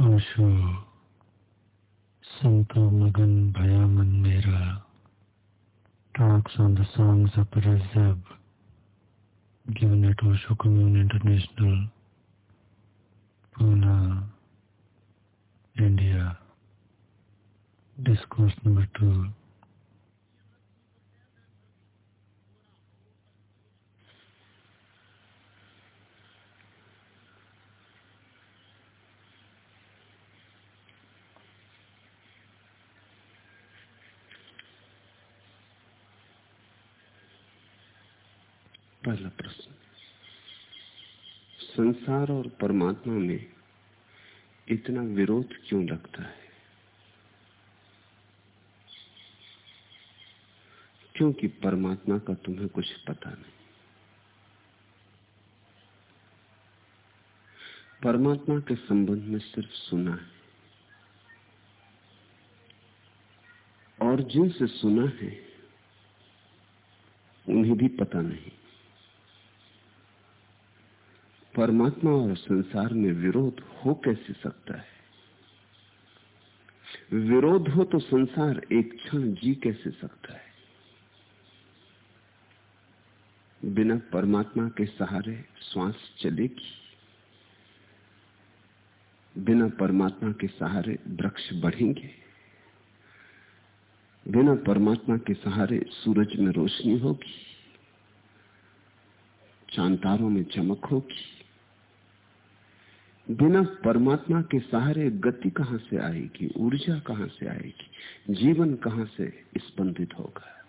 ओशो संतो मगन भया मन मेरा talks on the songs of Razab given at Osho Commune International, Pune, India. Discourse number two. पहला प्रश्न। संसार और परमात्मा में इतना विरोध क्यों लगता है? क्योंकि परमात्मा का तुम्हें कुछ पता नहीं। परमात्मा के संबंध में सिर्फ़ सुना है। और जिनसे सुना है, उन्हें भी पता नहीं। परमात्मा और संसार में विरोध हो कैसे सकता है? विरोध हो तो संसार एक क्षण जी कैसे सकता है? बिना परमात्मा के सहारे श्वास चलेगी? बिना परमात्मा के सहारे वृक्ष बढ़ेंगे? बिना परमात्मा के सहारे सूरज में रोशनी होगी? चांतारों में चमक होगी? बिना परमात्मा के सहारे गति कहाँ से आएगी? ऊर्जा कहाँ से आएगी? जीवन कहाँ से स्पंदित होगा?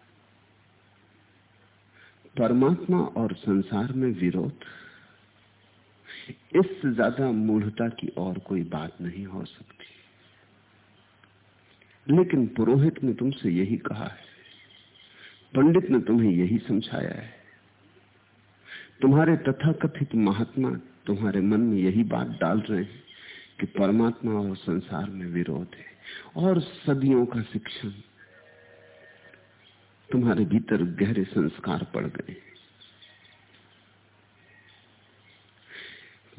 परमात्मा और संसार में विरोध? इससे ज़्यादा मूढ़ता की और कोई बात नहीं हो सकती। लेकिन पुरोहित ने तुमसे यही कहा है। पंडित ने तुम्हें यही समझाया है। तुम्हारे तथाकथित महात्मा तुम्हारे मन में यही बात डाल रहे हैं कि परमात्मा और संसार में विरोध है और सदियों का शिक्षण। तुम्हारे भीतर गहरे संस्कार पड़ गए।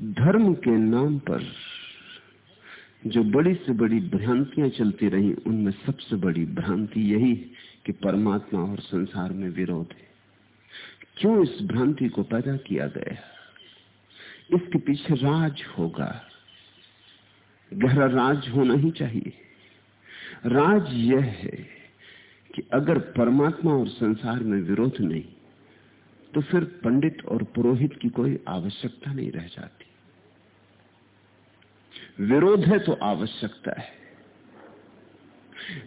धर्म के नाम पर जो बड़ी से बड़ी भ्रांतियाँ चलती रही, उनमें सबसे बड़ी भ्रांति यही कि परमात्मा और संसार में विरोध है। क्यों इस भ्रांति को पैदा किया गया? इसके पीछे राज होगा। गहरा राज होना ही चाहिए। राज यह है कि अगर परमात्मा और संसार में विरोध नहीं तो फिर पंडित और पुरोहित की कोई आवश्यकता नहीं रह जाती। विरोध है तो आवश्यकता है।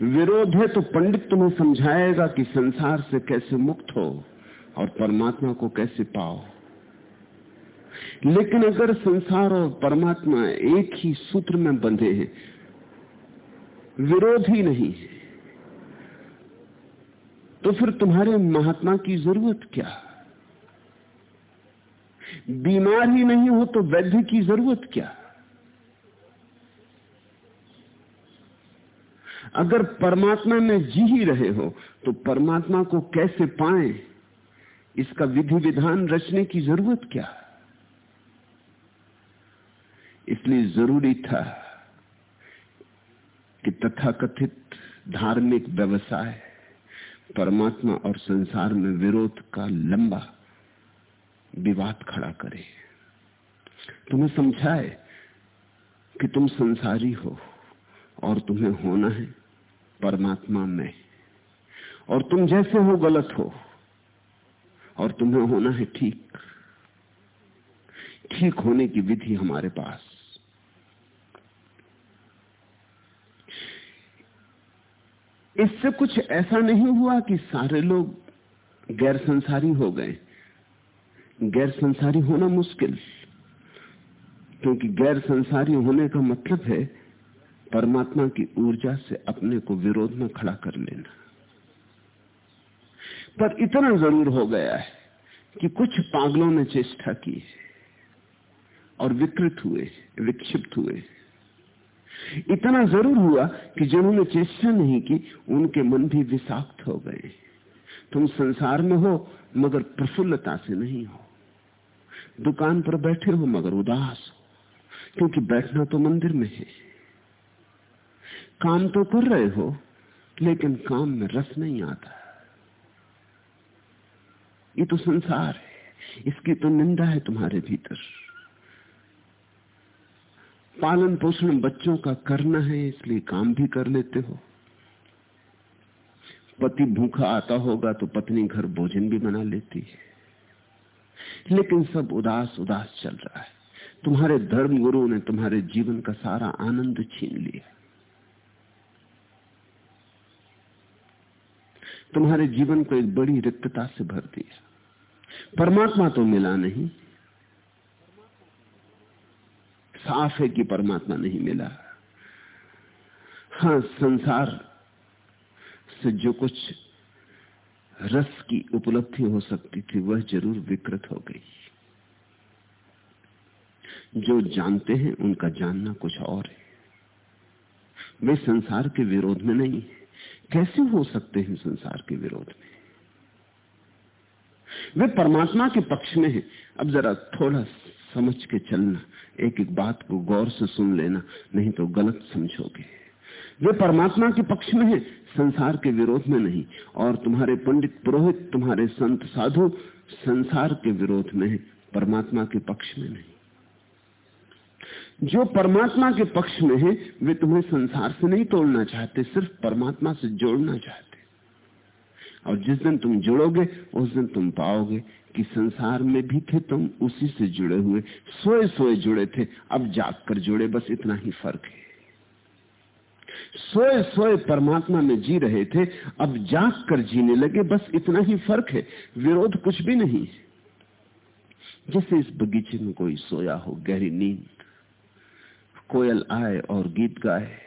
विरोध है तो पंडित तुम्हें समझाएगा कि संसार से कैसे मुक्त हो और परमात्मा को कैसे पाओ। लेकिन अगर संसार और परमात्मा एक ही सूत्र में बंधे हैं, विरोध ही नहीं है तो फिर तुम्हारे महात्मा की ज़रूरत क्या? बीमार ही नहीं हो तो वैद्य की ज़रूरत क्या? अगर परमात्मा में जी ही रहे हो तो परमात्मा को कैसे पाएँ? इसका विधि विधान रचने की ज़रूरत क्या? इसलिए ज़रूरी था कि तथाकथित धार्मिक व्यवसाय परमात्मा और संसार में विरोध का लंबा विवाद खड़ा करे। तुम्हें समझाए कि तुम संसारी हो और तुम्हें होना है परमात्मा में। और तुम जैसे हो गलत हो और तुम्हें होना है ठीक। ठीक होने की विधि हमारे पास इससे कुछ ऐसा नहीं हुआ कि सारे लोग गैर संसारी हो गए। गैर संसारी होना मुश्किल, क्योंकि गैर संसारी होने का मतलब है परमात्मा की ऊर्जा से अपने को विरोध में खड़ा कर लेना। पर इतना ज़रूर हो गया है कि कुछ पागलों ने चेष्टा की और विकृत हुए, विक्षिप्त हुए। इतना ज़रूर हुआ कि जिन्होंने चेष्टा नहीं की, उनके मन भी विषाक्त हो गए। तुम संसार में हो, मगर प्रफुल्लता से नहीं हो। दुकान पर बैठे हो मगर उदास हो। क्योंकि बैठना तो मंदिर में है। काम तो कर रहे हो, लेकिन काम में रस नहीं आता। ये तो संसार है। इसकी तो निंदा है तुम्हारे भीतर। पालन पोषण बच्चों का करना है, इसलिए काम भी कर लेते हो। पति भूखा आता होगा तो पत्नी घर भोजन भी बना लेती है। लेकिन सब उदास उदास चल रहा है। तुम्हारे धर्म गुरु ने तुम्हारे जीवन का सारा आनंद छीन लिया। तुम्हारे जीवन को एक बड़ी रिक्तता से भर दिया। परमात्मा तो मिला नहीं साफ़ है कि परमात्मा नहीं मिला। हाँ संसार से जो कुछ रस की उपलब्धि हो सकती थी, वह ज़रूर विकृत हो गई। जो जानते हैं, उनका जानना कुछ और है। वे संसार के विरोध में नहीं है। कैसे हो सकते हैं संसार के विरोध में? वे परमात्मा के पक्ष में है। अब जरा थोड़ा समझ के चलना एक एक बात को गौर से सुन लेना, नहीं तो गलत समझोगे। वे परमात्मा के पक्ष में है, संसार के विरोध में नहीं, और तुम्हारे पंडित पुरोहित, तुम्हारे संत साधु संसार के विरोध में है, परमात्मा के पक्ष में नहीं। जो परमात्मा के पक्ष में है, वे तुम्हें संसार से नहीं तोड़ना चाहते, सिर्फ़ परमात्मा से जोड़ना चाहते। और जिस दिन तुम जुड़ोगे, उस दिन तुम पाओगे कि संसार में भी थे तुम, उसी से जुड़े हुए। सोए सोए जुड़े थे, अब जाग कर जुड़े, बस इतना ही फ़र्क है। सोए सोए परमात्मा में जी रहे थे, अब जाग कर जीने लगे, बस इतना ही फ़र्क है। विरोध कुछ भी नहीं जैसे इस बगीचे में कोई सोया हो, गहरी नींद, कोयल आए और गीत गाए,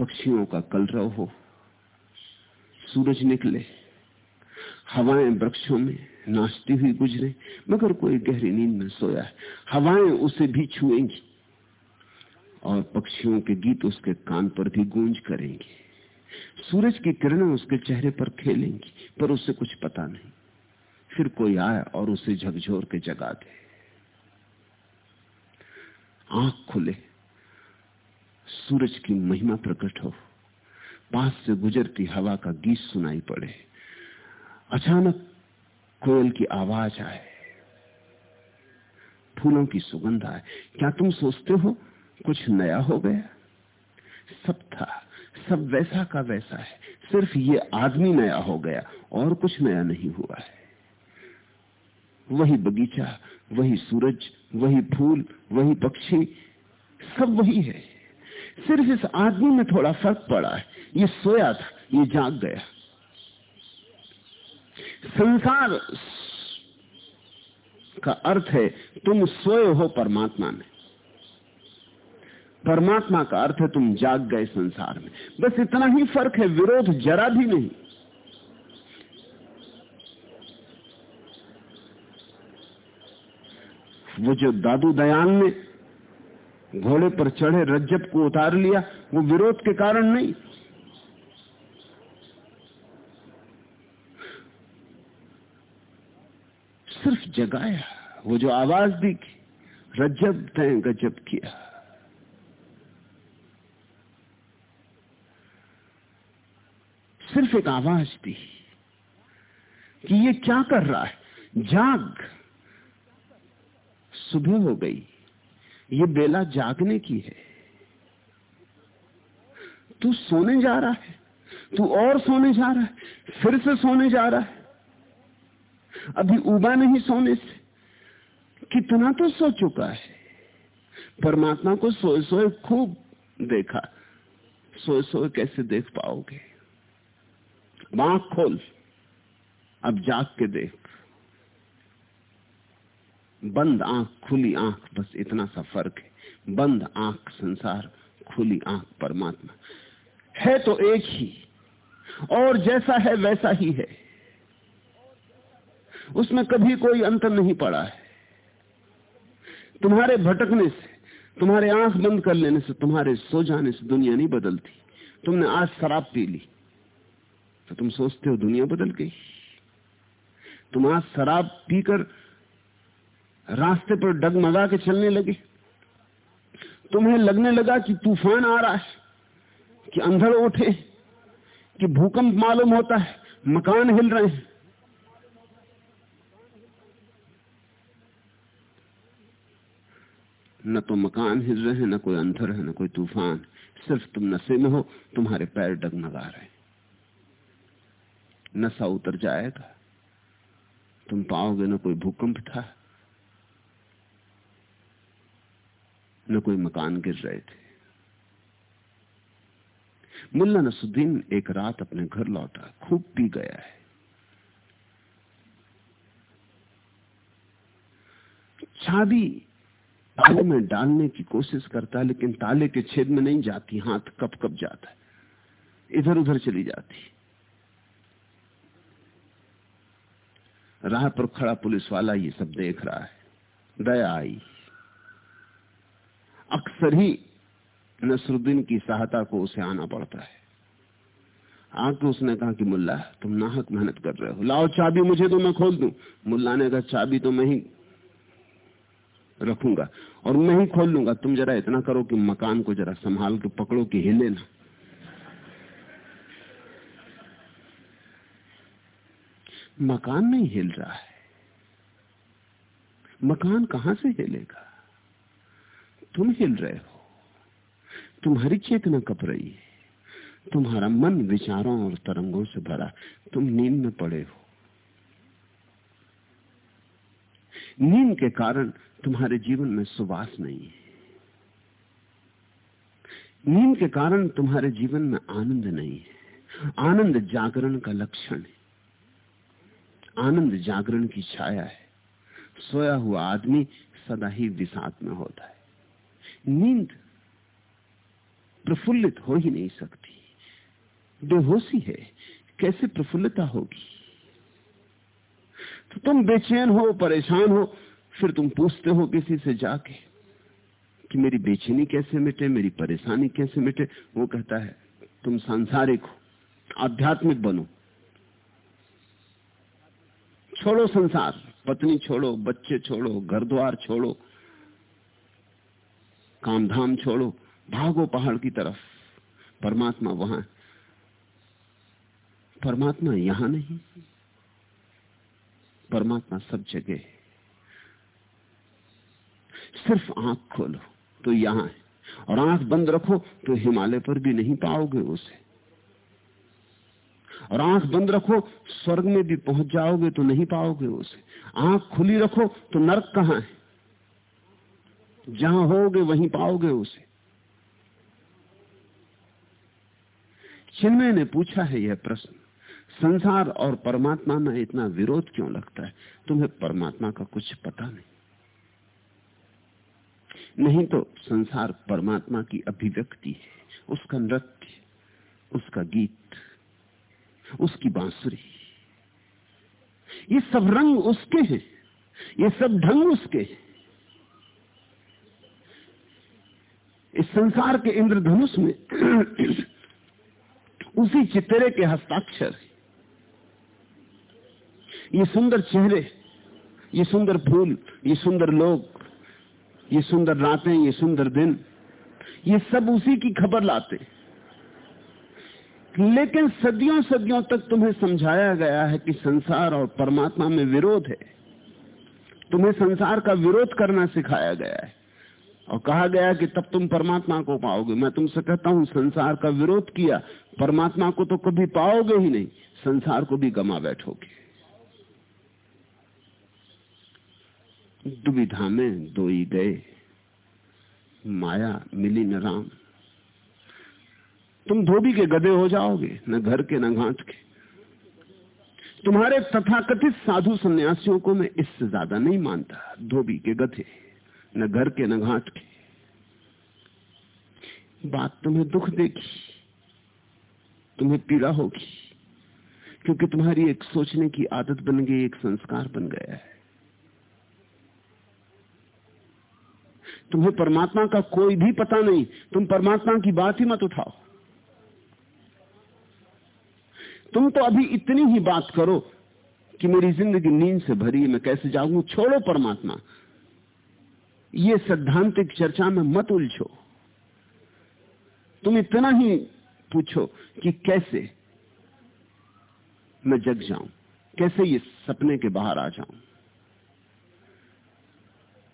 पक्षियों का कलरव हो सूरज निकले। हवाएँ वृक्षों में नाचती हुई गुजरे, मगर कोई गहरी नींद में सोया। है हवाएँ उसे भी छुएँगी, और पक्षियों के गीत उसके कान पर भी गूंज करेंगे। सूरज की किरणें उसके चेहरे पर खेलेंगी, पर उसे कुछ पता नहीं। फिर कोई आए और उसे झकझोर के जगा दे। आँख खुले, सूरज की महिमा प्रकट हो। पास से गुजरती हवा का गीत सुनाई पड़े। अचानक कोयल की आवाज़ आए। फूलों की सुगंध आए। क्या तुम सोचते हो कुछ नया हो गया? सब था, सब वैसा का वैसा है। सिर्फ़ ये आदमी नया हो गया और कुछ नया नहीं हुआ है। वही बगीचा, वही सूरज, वही फूल, वही पक्षी, सब वही है। सिर्फ़ इस आदमी में थोड़ा फ़र्क पड़ा है। ये सोया था ये जाग गया संसार का अर्थ है, तुम सोए हो परमात्मा में। परमात्मा का अर्थ है, तुम जाग गए संसार में। बस इतना ही फ़र्क है, विरोध जरा भी नहीं। वो जो दादू दयाल ने घोड़े पर चढ़े रज्जब को उतार लिया, वो विरोध के कारण नहीं सिर्फ़ जगाया। वो जो आवाज़ दी रजब तय गजब किया। सिर्फ़ एक आवाज़ दी कि ये क्या कर रहा है? जाग। सुबह हो गई। ये बेला जागने की है। तू सोने जा रहा है। तू और सोने जा रहा है। फिर से सोने जा रहा है। अभी उबा नहीं सोने से। कितना तो सो चुका है। परमात्मा को सोए सोए खूब देखा। सोए सोए कैसे देख पाओगे? आँख खोल। अब जाग के देख। बंद आँख, खुली आँख, बस इतना सा फ़र्क है। बंद आँख, संसार, खुली आँख, परमात्मा। है तो एक ही। और जैसा है वैसा ही है। उसमें कभी कोई अंतर नहीं पड़ा है। तुम्हारे भटकने से, तुम्हारे आँख बंद कर लेने से, तुम्हारे सो जाने से दुनिया नहीं बदलती। तुमने आज शराब पी ली तो तुम सोचते हो दुनिया बदल गई। तुम आज शराब पीकर रास्ते पर डगमगा के चलने लगे। तुम्हें लगने लगा कि तूफ़ान आ रहा है, कि अंधड़ उठे, कि भूकंप मालूम होता है, मकान हिल रहे हैं। न तो मकान हिल रहे हैं, न कोई अंधर है, न कोई तूफ़ान। सिर्फ़ तुम नशे में हो, तुम्हारे पैर डगमगा रहे नशा उतर जाएगा। तुम पाओगे न कोई भूकंप था, न कोई मकान गिर रहे थे। मुल्ला नसुद्दीन एक रात अपने घर लौटा, खूब पी गया है। चाबी ताले में डालने की कोशिश करता है, लेकिन ताले के छेद में नहीं जाती, हाथ कप कप जाता है। इधर उधर चली जाती राह पर खड़ा पुलिस वाला ये सब देख रहा है। दया आई। अक्सर ही नसरुद्दीन की सहायता को उसे आना पड़ता है। आके उसने कहा कि, मुल्ला, तुम नाहक मेहनत कर रहे हो। लाओ चाबी मुझे तो मैं खोल दूँ। मुल्ला ने कहा, चाबी तो मैं ही रखूँगा। और मैं ही खोल लूँगा। तुम जरा इतना करो कि मकान को जरा संभाल के पकड़ो कि हिले ना। मकान नहीं हिल रहा है। मकान कहाँ से हिलेगा? तुम हिल रहे हो। तुम्हारी चेतना कप रही है। तुम्हारा मन विचारों और तरंगों से भरा। तुम नींद में पड़े हो। नींद के कारण तुम्हारे जीवन में सुवास नहीं है। नींद के कारण तुम्हारे जीवन में आनंद नहीं है। आनंद जागरण का लक्षण है। आनंद जागरण की छाया है। सोया हुआ आदमी सदा ही विषाद में होता है। नींद प्रफुल्लित हो ही नहीं सकती। बेहोशी है। कैसे प्रफुल्लता होगी? तो तुम बेचैन हो, परेशान हो फिर तुम पूछते हो किसी से जाके कि मेरी बेचैनी कैसे मिटे, मेरी परेशानी कैसे मिटे? वो कहता है, तुम सांसारिक हो, आध्यात्मिक बनो। छोड़ो संसार, पत्नी छोड़ो, बच्चे छोड़ो घर द्वार छोड़ो काम धाम छोड़ो, भागो पहाड़ की तरफ़। परमात्मा वहाँ परमात्मा यहाँ नहीं। परमात्मा सब जगह है। सिर्फ़ आँख खोलो तो यहाँ है। और आँख बंद रखो तो हिमालय पर भी नहीं पाओगे उसे। और आँख बंद रखो, स्वर्ग में भी पहुँच जाओगे तो नहीं पाओगे उसे। आँख खुली रखो तो नरक कहाँ है? जहाँ होगे, वहीं पाओगे उसे। चिन्मय ने पूछा है यह प्रश्न, संसार और परमात्मा में इतना विरोध क्यों लगता है? तुम्हें परमात्मा का कुछ पता नहीं। नहीं तो संसार परमात्मा की अभिव्यक्ति है। उसका नृत्य, उसका गीत, उसकी बांसुरी। ये सब रंग उसके हैं। ये सब ढंग उसके हैं। इस संसार के इंद्रधनुष में उसी चितरे के हस्ताक्षर ये सुंदर चेहरे, ये सुंदर फूल, ये सुंदर लोग ये सुंदर रातें, ये सुंदर दिन, ये सब उसी की खबर लाते। लेकिन सदियों सदियों तक तुम्हें समझाया गया है कि संसार और परमात्मा में विरोध है। तुम्हें संसार का विरोध करना सिखाया गया है। और कहा गया कि तब तुम परमात्मा को पाओगे। मैं तुमसे कहता हूँ, संसार का विरोध किया, परमात्मा को तो कभी पाओगे ही नहीं, संसार को भी गमा बैठोगे। दुविधा में दो ही गए। माया मिली न राम। तुम धोबी के गधे हो जाओगे, न घर के, न घाट के। तुम्हारे तथाकथित साधु सन्यासियों को मैं इससे ज़्यादा नहीं मानता, धोबी के गधे, न घर के, न घाट के। बात तुम्हें दुख देगी, तुम्हें पीड़ा होगी, क्योंकि तुम्हारी एक सोचने की आदत बन गई, एक संस्कार बन गया है। तुम्हें परमात्मा का कोई भी पता नहीं। तुम परमात्मा की बात ही मत उठाओ। तुम तो अभी इतनी ही बात करो कि मेरी ज़िंदगी नींद से भरी है, मैं कैसे जाऊँगी छोड़ो परमात्मा। ये सैद्धांतिक चर्चा में मत उलझो। तुम इतना ही पूछो कि कैसे मैं जग जाऊँ? कैसे ये सपने के बाहर आ जाऊँ?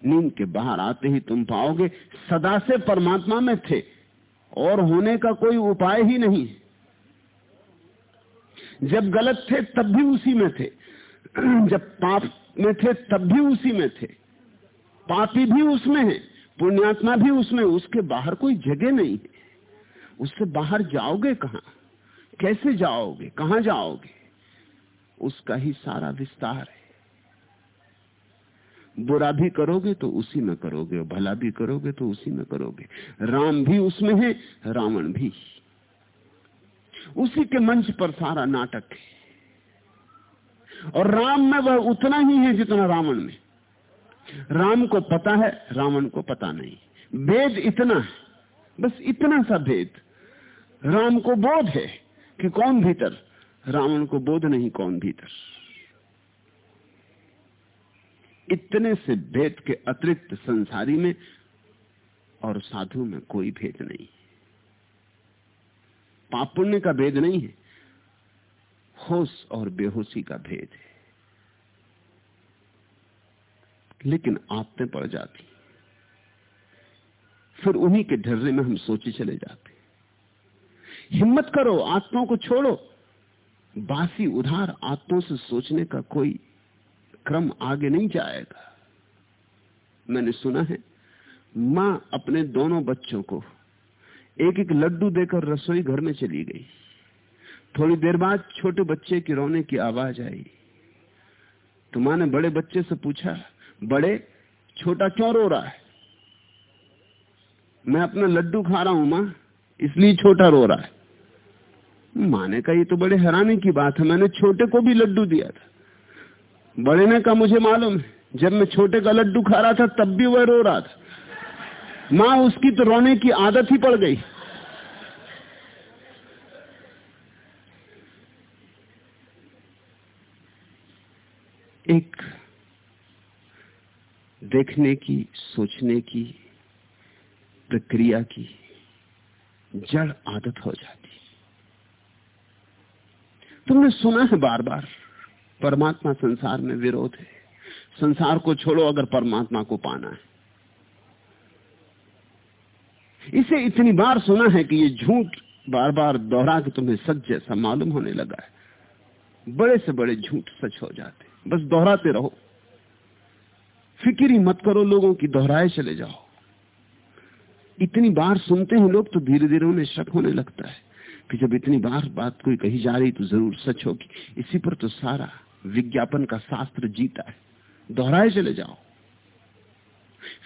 नींद के बाहर आते ही तुम पाओगे सदा से परमात्मा में थे और होने का कोई उपाय ही नहीं जब गलत थे तब भी उसी में थे। जब पाप में थे तब भी उसी में थे। पापी भी उसमें है, पुण्यात्मा भी उसमें, उसके बाहर कोई जगह नहीं है। उससे बाहर जाओगे कहा? कैसे जाओगे? कहाँ जाओगे? उसका ही सारा विस्तार है। बुरा भी करोगे तो उसी में करोगे भला भी करोगे तो उसी में करोगे। राम भी उसमें है, रावण भी। उसी के मंच पर सारा नाटक है। और राम में वह उतना ही है जितना रावण में। राम को पता है, रावण को पता नहीं। भेद इतना है, बस इतना सा भेद। राम को बोध है कि कौन भीतर? रावण को बोध नहीं कौन भीतर। इतने से भेद के अतिरिक्त संसारी में और साधु में कोई भेद नहीं। पाप पुण्य का भेद नहीं है, होश और बेहोशी का भेद है। लेकिन आदतें पड़ जाती। फिर उन्हीं के ढर्रे में हम सोचे चले जाते। हिम्मत करो आत्मा को छोड़ो। बासी उधार आत्माओं से सोचने का कोई क्रम आगे नहीं जाएगा। मैंने सुना है, माँ अपने दोनों बच्चों को एक एक लड्डू देकर रसोई घर में चली गई। थोड़ी देर बाद छोटे बच्चे की रोने की आवाज़ आई। तो माँ ने बड़े बच्चे से पूछा, बड़े, छोटा क्यों रो रहा है? मैं अपना लड्डू खा रहा हूँ माँ, इसलिए छोटा रो रहा है। माने का ये तो बड़े हैरानी की बात है, मैंने छोटे को भी लड्डू दिया था। बड़े ने कहा, मुझे मालूम है, जब मैं छोटे का लड्डू खा रहा था, तब भी वह रो रहा था। माँ, उसकी तो रोने की आदत ही पड़ गई। एक देखने की, सोचने की, प्रक्रिया की जड़ आदत हो जाती। तुमने सुना है बार बार परमात्मा संसार में विरोध है। संसार को छोड़ो अगर परमात्मा को पाना है। इसे इतनी बार सुना है कि ये झूठ बार बार दोहरा के तुम्हें सच जैसा मालूम होने लगा है। बड़े से बड़े झूठ सच हो जाते बस दोहराते रहो। फ़िक्र ही मत करो लोगों की दोहराए चले जाओ। इतनी बार सुनते हैं लोग तो धीरे धीरे उन्हें शक होने लगता है कि जब इतनी बार बात कोई कही जा रही तो ज़रूर सच होगी। इसी पर तो सारा विज्ञापन का शास्त्र जीता है। दोहराए चले जाओ।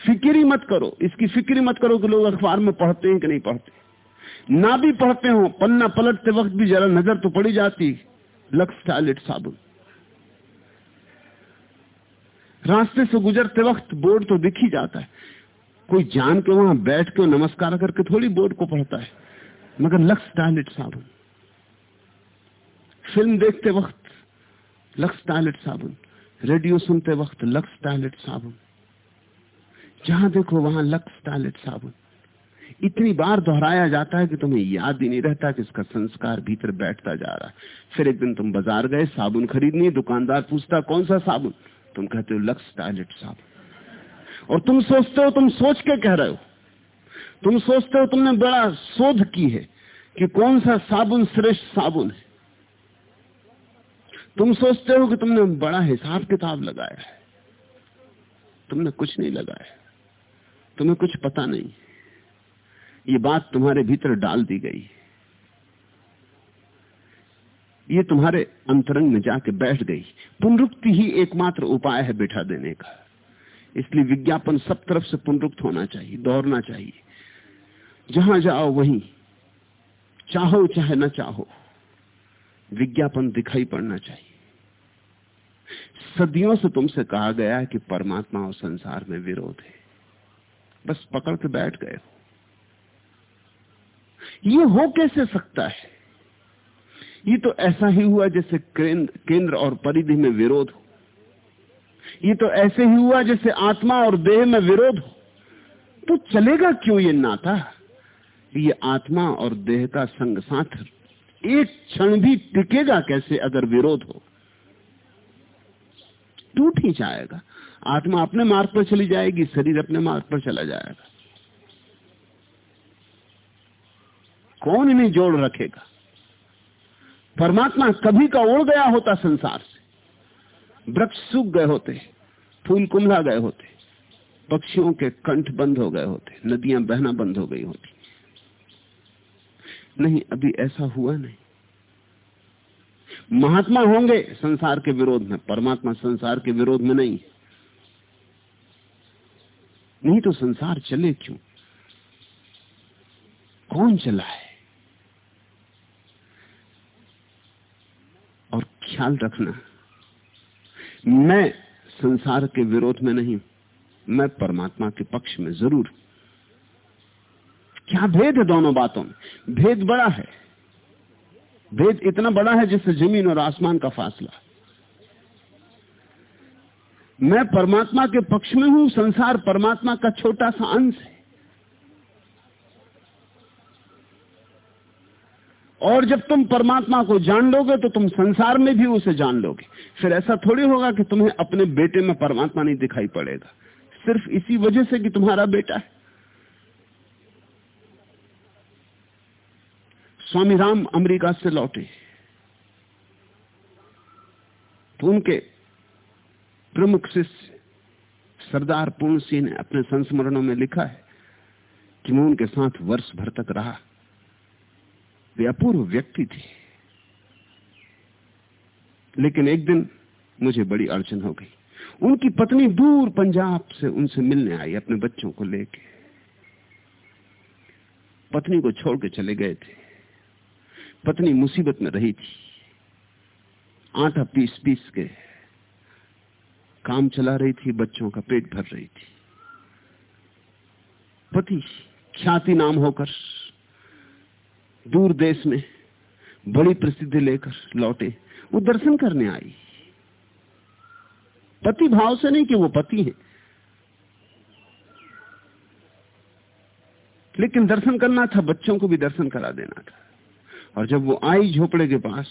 फ़िक्र मत करो। इसकी फ़िक्र मत करो कि लोग अखबार में पढ़ते हैं कि नहीं पढ़ते। ना भी पढ़ते हो, पन्ना पलटते वक्त भी जरा नज़र तो पड़ी जाती। लक्स टॉयलेट साबुन। रास्ते से गुजरते वक्त बोर्ड तो दिख ही जाता है। कोई जान के वहाँ बैठ के नमस्कार करके थोड़ी बोर्ड को पढ़ता है। मगर लक्स टॉयलेट साबुन। फ़िल्म देखते वक्त लक्स टॉयलेट साबुन। रेडियो सुनते वक्त लक्स टॉयलेट साबुन। जहाँ देखो वहाँ लक्स टॉयलेट साबुन। इतनी बार दोहराया जाता है कि तुम्हें याद ही नहीं रहता कि इसका संस्कार भीतर बैठता जा रहा है। फिर एक दिन तुम बाज़ार गए, साबुन खरीदनी, दुकानदार पूछता, कौन सा साबुन? तुम कहते हो, लक्स टॉयलेट साबुन। और तुम सोचते हो, तुम सोच के कह रहे हो। तुम सोचते हो, तुमने बड़ा शोध की है कि कौन सा साबुन श्रेष्ठ साबुन है। तुम सोचते हो कि तुमने बड़ा हिसाब किताब लगाया है। तुमने कुछ नहीं लगाया तुम्हें कुछ पता नहीं ये बात तुम्हारे भीतर डाल दी गई ये तुम्हारे अंतरंग में जाके बैठ गई पुनरुक्ति ही एकमात्र उपाय है बैठा देने का। इसलिए विज्ञापन सब तरफ़ से पुनरुक्त होना चाहिए, दौड़ना चाहिए। जहाँ जाओ वहीं। चाहो चाहे न चाहो। विज्ञापन दिखाई पड़ना चाहिए। सदियों से तुमसे कहा गया है कि परमात्मा और संसार में विरोध है। बस पकड़ के बैठ गए हो। ये हो कैसे सकता है? ये तो ऐसा ही हुआ जैसे केंद्र और परिधि में विरोध हो। ये तो ऐसे ही हुआ जैसे आत्मा और देह में विरोध हो। तो चलेगा क्यों ये नाता? ये आत्मा और देह का संग साथ एक क्षण भी टिकेगा कैसे अगर विरोध हो? टूट ही जाएगा। आत्मा अपने मार्ग पर चली जाएगी, शरीर अपने मार्ग पर चला जाएगा। कौन इन्हें जोड़ रखेगा? परमात्मा कभी का उड़ गया होता संसार से। वृक्ष सूख गए होते, फूल कुमला गए होते, पक्षियों के कंठ बंद हो गए होते, नदियाँ बहना बंद हो गई होती। नहीं, अभी ऐसा हुआ नहीं। महात्मा होंगे संसार के विरोध में, परमात्मा संसार के विरोध में नहीं। नहीं तो संसार चले क्यों? कौन चला है? और ख्याल रखना, मैं संसार के विरोध में नहीं, मैं परमात्मा के पक्ष में ज़रूर क्या भेद है दोनों बातों में? भेद बड़ा है। भेद इतना बड़ा है जिससे ज़मीन और आसमान का फासला। मैं परमात्मा के पक्ष में हूँ, संसार परमात्मा का छोटा सा अंश है। और जब तुम परमात्मा को जान लोगे तो तुम संसार में भी उसे जान लोगे। फिर ऐसा थोड़ी होगा कि तुम्हें अपने बेटे में परमात्मा नहीं दिखाई पड़ेगा। सिर्फ़ इसी वजह से कि तुम्हारा बेटा है। स्वामी राम अमेरिका से लौटे। तो उनके प्रमुख शिष्य सरदार पूर्ण सिंह ने अपने संस्मरणों में लिखा है कि मैं उनके साथ वर्ष भर तक रहा। वे अपूर्व व्यक्ति थे। लेकिन एक दिन मुझे बड़ी अड़चन हो गई। उनकी पत्नी दूर पंजाब से उनसे मिलने आई अपने बच्चों को लेके। पत्नी को छोड़ के चले गए थे। पत्नी मुसीबत में रही थी। आटा पीस पीस के काम चला रही थी, बच्चों का पेट भर रही थी। पति ख्याति नाम होकर दूर देश में बड़ी प्रसिद्धि लेकर लौटे, वो दर्शन करने आई। पति भाव से नहीं कि वो पति है, लेकिन दर्शन करना था, बच्चों को भी दर्शन करा देना था। और जब वो आई झोपड़े के पास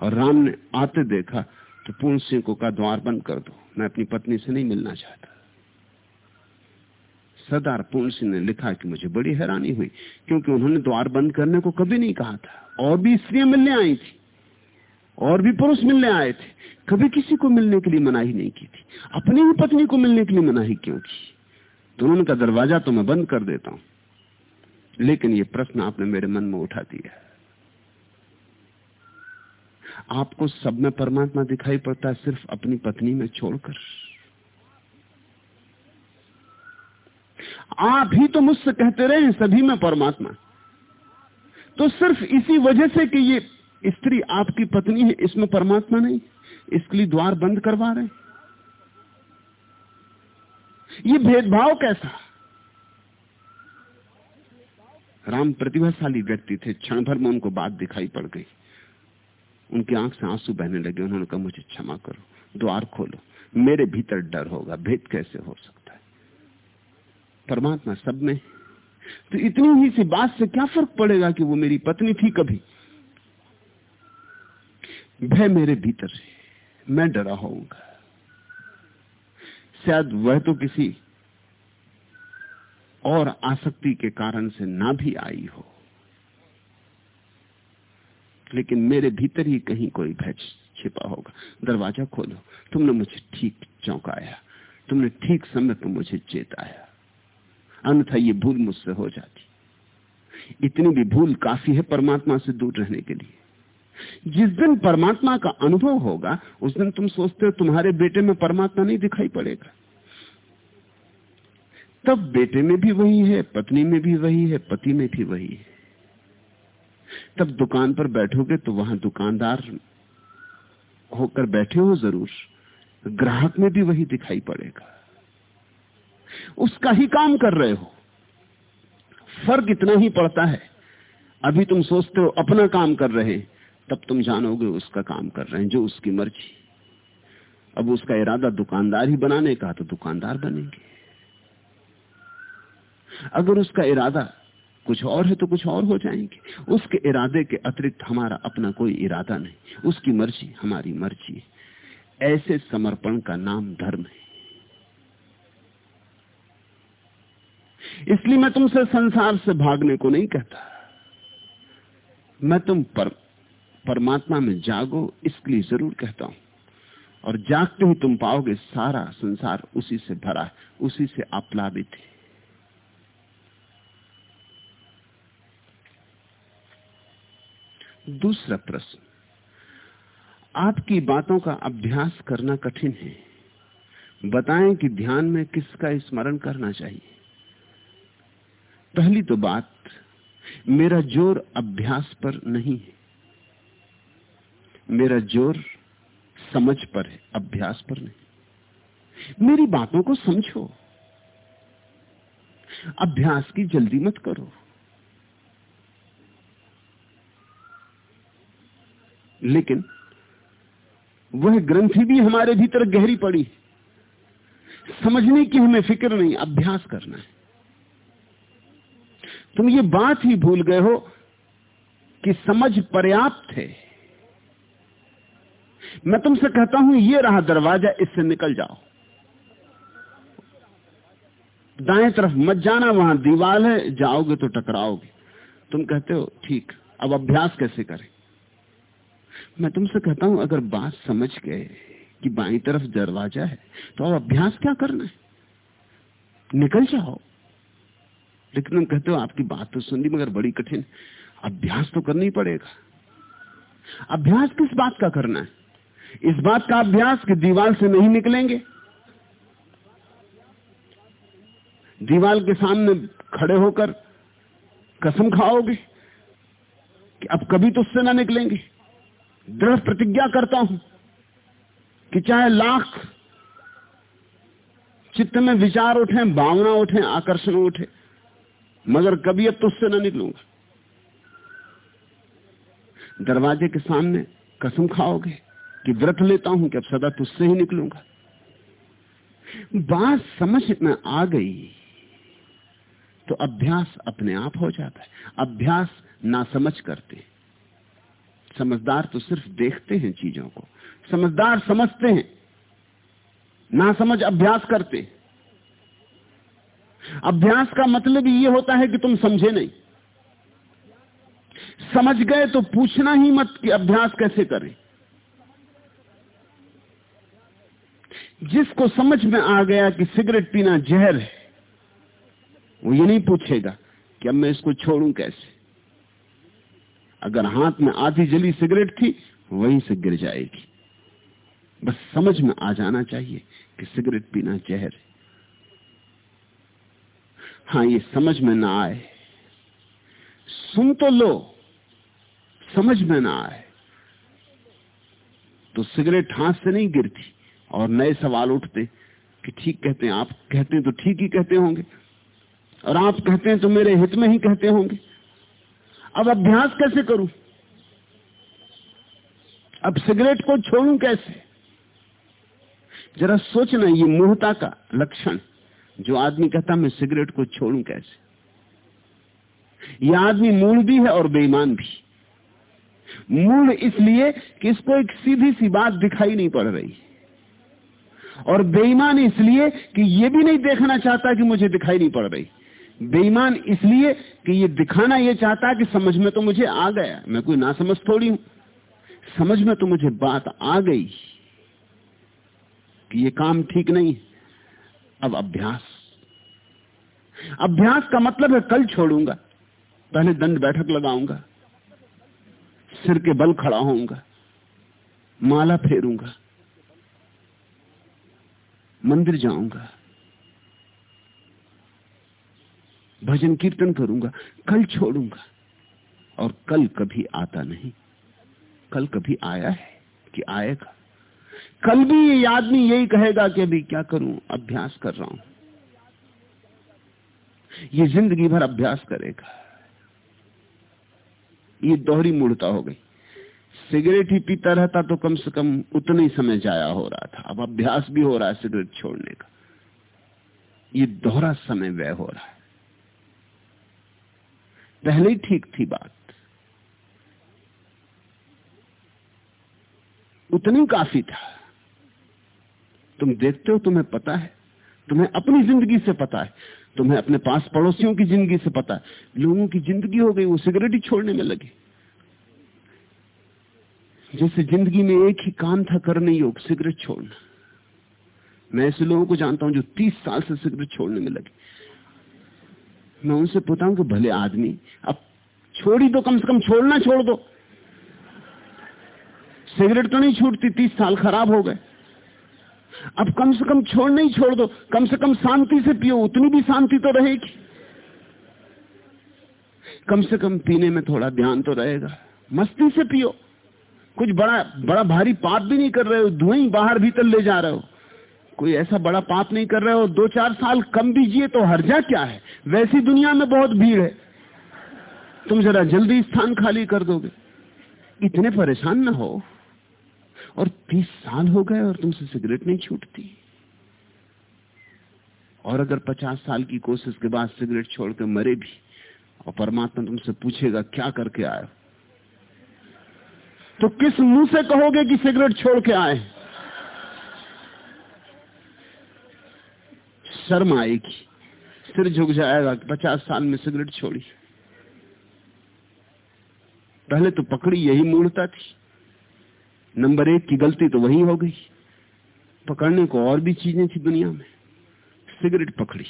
और राम ने आते देखा तो पूर्ण सिंह को का द्वार बंद कर दो, मैं अपनी पत्नी से नहीं मिलना चाहता। सरदार पूर्ण सिंह ने लिखा कि मुझे बड़ी हैरानी हुई, क्योंकि उन्होंने द्वार बंद करने को कभी नहीं कहा था। और भी स्त्रियाँ मिलने आई थी, और भी पुरुष मिलने आए थे। कभी किसी को मिलने के लिए मनाही नहीं की थी। अपनी ही पत्नी को मिलने के लिए मनाही क्यों की? तो उन्होंने कहा, दरवाज़ा तो मैं बंद कर देता हूँ। लेकिन ये प्रश्न आपने मेरे मन में उठा दिया आपको सब में परमात्मा दिखाई पड़ता है सिर्फ़ अपनी पत्नी में छोड़कर। आप ही तो मुझसे कहते रहे सभी में परमात्मा। तो सिर्फ़ इसी वजह से कि ये स्त्री आपकी पत्नी है, इसमें परमात्मा नहीं, इसके लिए द्वार बंद करवा रहे ये भेदभाव कैसा? राम प्रतिभाशाली व्यक्ति थे, क्षण भर में उनको बात दिखाई पड़ गई। उनकी आँख से आँसू बहने लगे, उन्होंने कहा, मुझे क्षमा करो, द्वार खोलो। मेरे भीतर डर होगा, भेद कैसे हो सकता है? परमात्मा सब में। तो इतनी ही सी बात से क्या फ़र्क पड़ेगा कि वो मेरी पत्नी थी कभी? भय मेरे भीतर है, मैं डरा होऊँगा। शायद वह तो किसी और आसक्ति के कारण से ना भी आई हो। लेकिन मेरे भीतर ही कहीं कोई भय छिपा होगा। दरवाज़ा खोलो। तुमने मुझे ठीक चौंकाया। तुमने ठीक समय पर मुझे चेताया। अन्यथा ये भूल मुझसे हो जाती। इतनी भी भूल काफ़ी है परमात्मा से दूर रहने के लिए। जिस दिन परमात्मा का अनुभव होगा, उस दिन तुम सोचते हो तुम्हारे बेटे में परमात्मा नहीं दिखाई पड़ेगा। तब बेटे में भी वही है, पत्नी में भी वही है, पति में भी वही है। तब दुकान पर बैठोगे तो वहाँ दुकानदार होकर बैठे हो ज़रूर। ग्राहक में भी वही दिखाई पड़ेगा। उसका ही काम कर रहे हो। फ़र्क इतना ही पड़ता है। अभी तुम सोचते हो अपना काम कर रहे तब तुम जानोगे उसका काम कर रहे हैं जो उसकी मर्ज़ी। अब उसका इरादा दुकानदार ही बनाने का तो दुकानदार बनेंगे। अगर उसका इरादा कुछ और है तो कुछ और हो जाएँगे। उसके इरादे के अतिरिक्त हमारा अपना कोई इरादा नहीं। उसकी मर्ज़ी, हमारी मर्ज़ी। है ऐसे समर्पण का नाम धर्म है। इसलिए मैं तुमसे संसार से भागने को नहीं कहता। मैं तुम पर, परमात्मा में जागो, इसके लिए ज़रूर कहता हूँ। और जागते ही तुम पाओगे सारा संसार उसी से भरा है, उसी से आप्लावित है। दूसरा प्रश्न। आपकी बातों का अभ्यास करना कठिन है। बताएँ कि ध्यान में किसका स्मरण करना चाहिए। पहली तो बात, मेरा ज़ोर अभ्यास पर नहीं है। मेरा ज़ोर समझ पर है, अभ्यास पर नहीं। मेरी बातों को समझो। अभ्यास की जल्दी मत करो। लेकिन वह ग्रंथि भी हमारे भीतर गहरी पड़ी। समझने की हमें फ़िक्र नहीं, अभ्यास करना है। तुम ये बात ही भूल गए हो कि समझ पर्याप्त है। मैं तुमसे कहता हूँ, ये रहा दरवाज़ा, इससे निकल जाओ। दाएँ तरफ़ मत जाना, वहाँ दीवार है, जाओगे तो टकराओगे। तुम कहते हो, ठीक, अब अभ्यास कैसे करें? मैं तुमसे कहता हूँ, अगर बात समझ गए कि बाई तरफ़ दरवाज़ा है तो अब अभ्यास क्या करना है? निकल जाओ। लेकिन तुम कहते हो, आपकी बात तो सुन ली, मगर बड़ी कठिन। अभ्यास तो करना ही पड़ेगा। अभ्यास किस बात का करना है? इस बात का अभ्यास कि दीवार से नहीं निकलेंगे? दीवार के सामने खड़े होकर कसम खाओगे कि अब कभी तो उससे ना निकलेंगे? दृढ़ प्रतिज्ञा करता हूँ कि चाहे लाख चित्त में विचार उठे, भावना उठे, आकर्षण उठे, मगर कभी अब तुझसे ना निकलूँगा। दरवाजे के सामने कसम खाओगे कि व्रत लेता हूँ कि अब सदा तुझसे ही निकलूँगा। बात समझ में आ गई तो अभ्यास अपने आप हो जाता है। अभ्यास ना समझ करते समझदार तो सिर्फ़ देखते हैं चीज़ों को। समझदार समझते हैं। ना समझ अभ्यास करते। अभ्यास का मतलब यह होता है कि तुम समझे नहीं। समझ गए तो पूछना ही मत कि अभ्यास कैसे करें। जिसको समझ में आ गया कि सिगरेट पीना जहर है, वो ये नहीं पूछेगा कि अब मैं इसको छोड़ूं कैसे। अगर हाथ में आधी जली सिगरेट थी, वहीं से गिर जाएगी। बस समझ में आ जाना चाहिए कि सिगरेट पीना जहर है। हाँ ये समझ में ना आए। सुन तो लो, समझ में ना आए। तो सिगरेट हाथ से नहीं गिरती और नए सवाल उठते कि ठीक कहते हैं, आप कहते हैं तो ठीक ही कहते होंगे। और आप कहते हैं तो मेरे हित में ही कहते होंगे। अब अभ्यास कैसे करूँ? अब सिगरेट को छोड़ू कैसे? जरा सोचना ये मूर्ता का लक्षण, जो आदमी कहता, मैं सिगरेट को छोड़ू कैसे? यह आदमी मूल भी है और बेईमान भी। मूल इसलिए कि इसको एक सीधी सी बात दिखाई नहीं पड़ रही। और बेईमान इसलिए कि यह भी नहीं देखना चाहता कि मुझे दिखाई नहीं पड़ रही। बेईमान इसलिए कि ये दिखाना ये चाहता है कि समझ में तो मुझे आ गया। मैं कोई ना समझ थोड़ी हूँ। समझ में तो मुझे बात आ गई कि ये काम ठीक नहीं अब अभ्यास। अभ्यास का मतलब है कल छोड़ूँगा, पहले दंड बैठक लगाऊँगा, सिर के बल खड़ा होऊँगा, माला फेरूँगा, मंदिर जाऊँगा। भजन कीर्तन करूँगा, कल छोड़ूँगा। और कल कभी आता नहीं। कल कभी आया है कि आएगा। कल भी ये आदमी यही कहेगा कि अभी क्या करूँ, अभ्यास कर रहा हूँ। ये ज़िंदगी भर अभ्यास करेगा। ये दोहरी मूर्ता हो गई। सिगरेट ही पीता रहता तो कम से कम उतना ही समय जाया हो रहा था। अब अभ्यास भी हो रहा है सिगरेट छोड़ने का। ये दोहरा समय व्यय हो रहा है। पहले ही ठीक थी बात। उतनी काफ़ी था। तुम देखते हो, तुम्हें पता है। तुम्हें अपनी ज़िंदगी से पता है। तुम्हें अपने पास पड़ोसियों की ज़िंदगी से पता है। लोगों की ज़िंदगी हो गई, वो सिगरेट ही छोड़ने में लगे। जैसे ज़िंदगी में एक ही काम था करने योग, सिगरेट छोड़ना। मैं ऐसे लोगों को जानता हूँ जो तीस साल से सिगरेट छोड़ने में लगे। मैं उनसे पूछता हूँ कि भले आदमी, अब छोड़ी तो कम से कम छोड़ना छोड़ दो। सिगरेट तो नहीं छूटती, तीस साल खराब हो गए। अब कम से कम छोड़ नहीं छोड़ दो, कम से कम शांति से पियो, उतनी भी शांति तो रहेगी। कम से कम पीने में थोड़ा ध्यान तो रहेगा। मस्ती से पियो। कुछ बड़ा बड़ा भारी पाप भी नहीं कर रहे हो धुएँ बाहर भीतर ले जा रहे हो। कोई ऐसा बड़ा पाप नहीं कर रहे हो, दो चार साल कम भी जिए तो हर्जा क्या है? वैसी दुनिया में बहुत भीड़ है। तुम जरा जल्दी स्थान खाली कर दोगे। इतने परेशान ना हो। और तीस साल हो गए और तुमसे सिगरेट नहीं छूटती। और अगर पचास साल की कोशिश के बाद सिगरेट छोड़कर मरे भी, और परमात्मा तुमसे पूछेगा, क्या करके आए तो किस मुँह से कहोगे कि सिगरेट छोड़ के आए शर्म आएगी। सिर झुक जाएगा कि पचास साल में सिगरेट छोड़ी। पहले तो पकड़ी, यही मूर्ता थी। नंबर एक की गलती तो वही हो गई। पकड़ने को और भी चीज़ें थी दुनिया में। सिगरेट पकड़ी।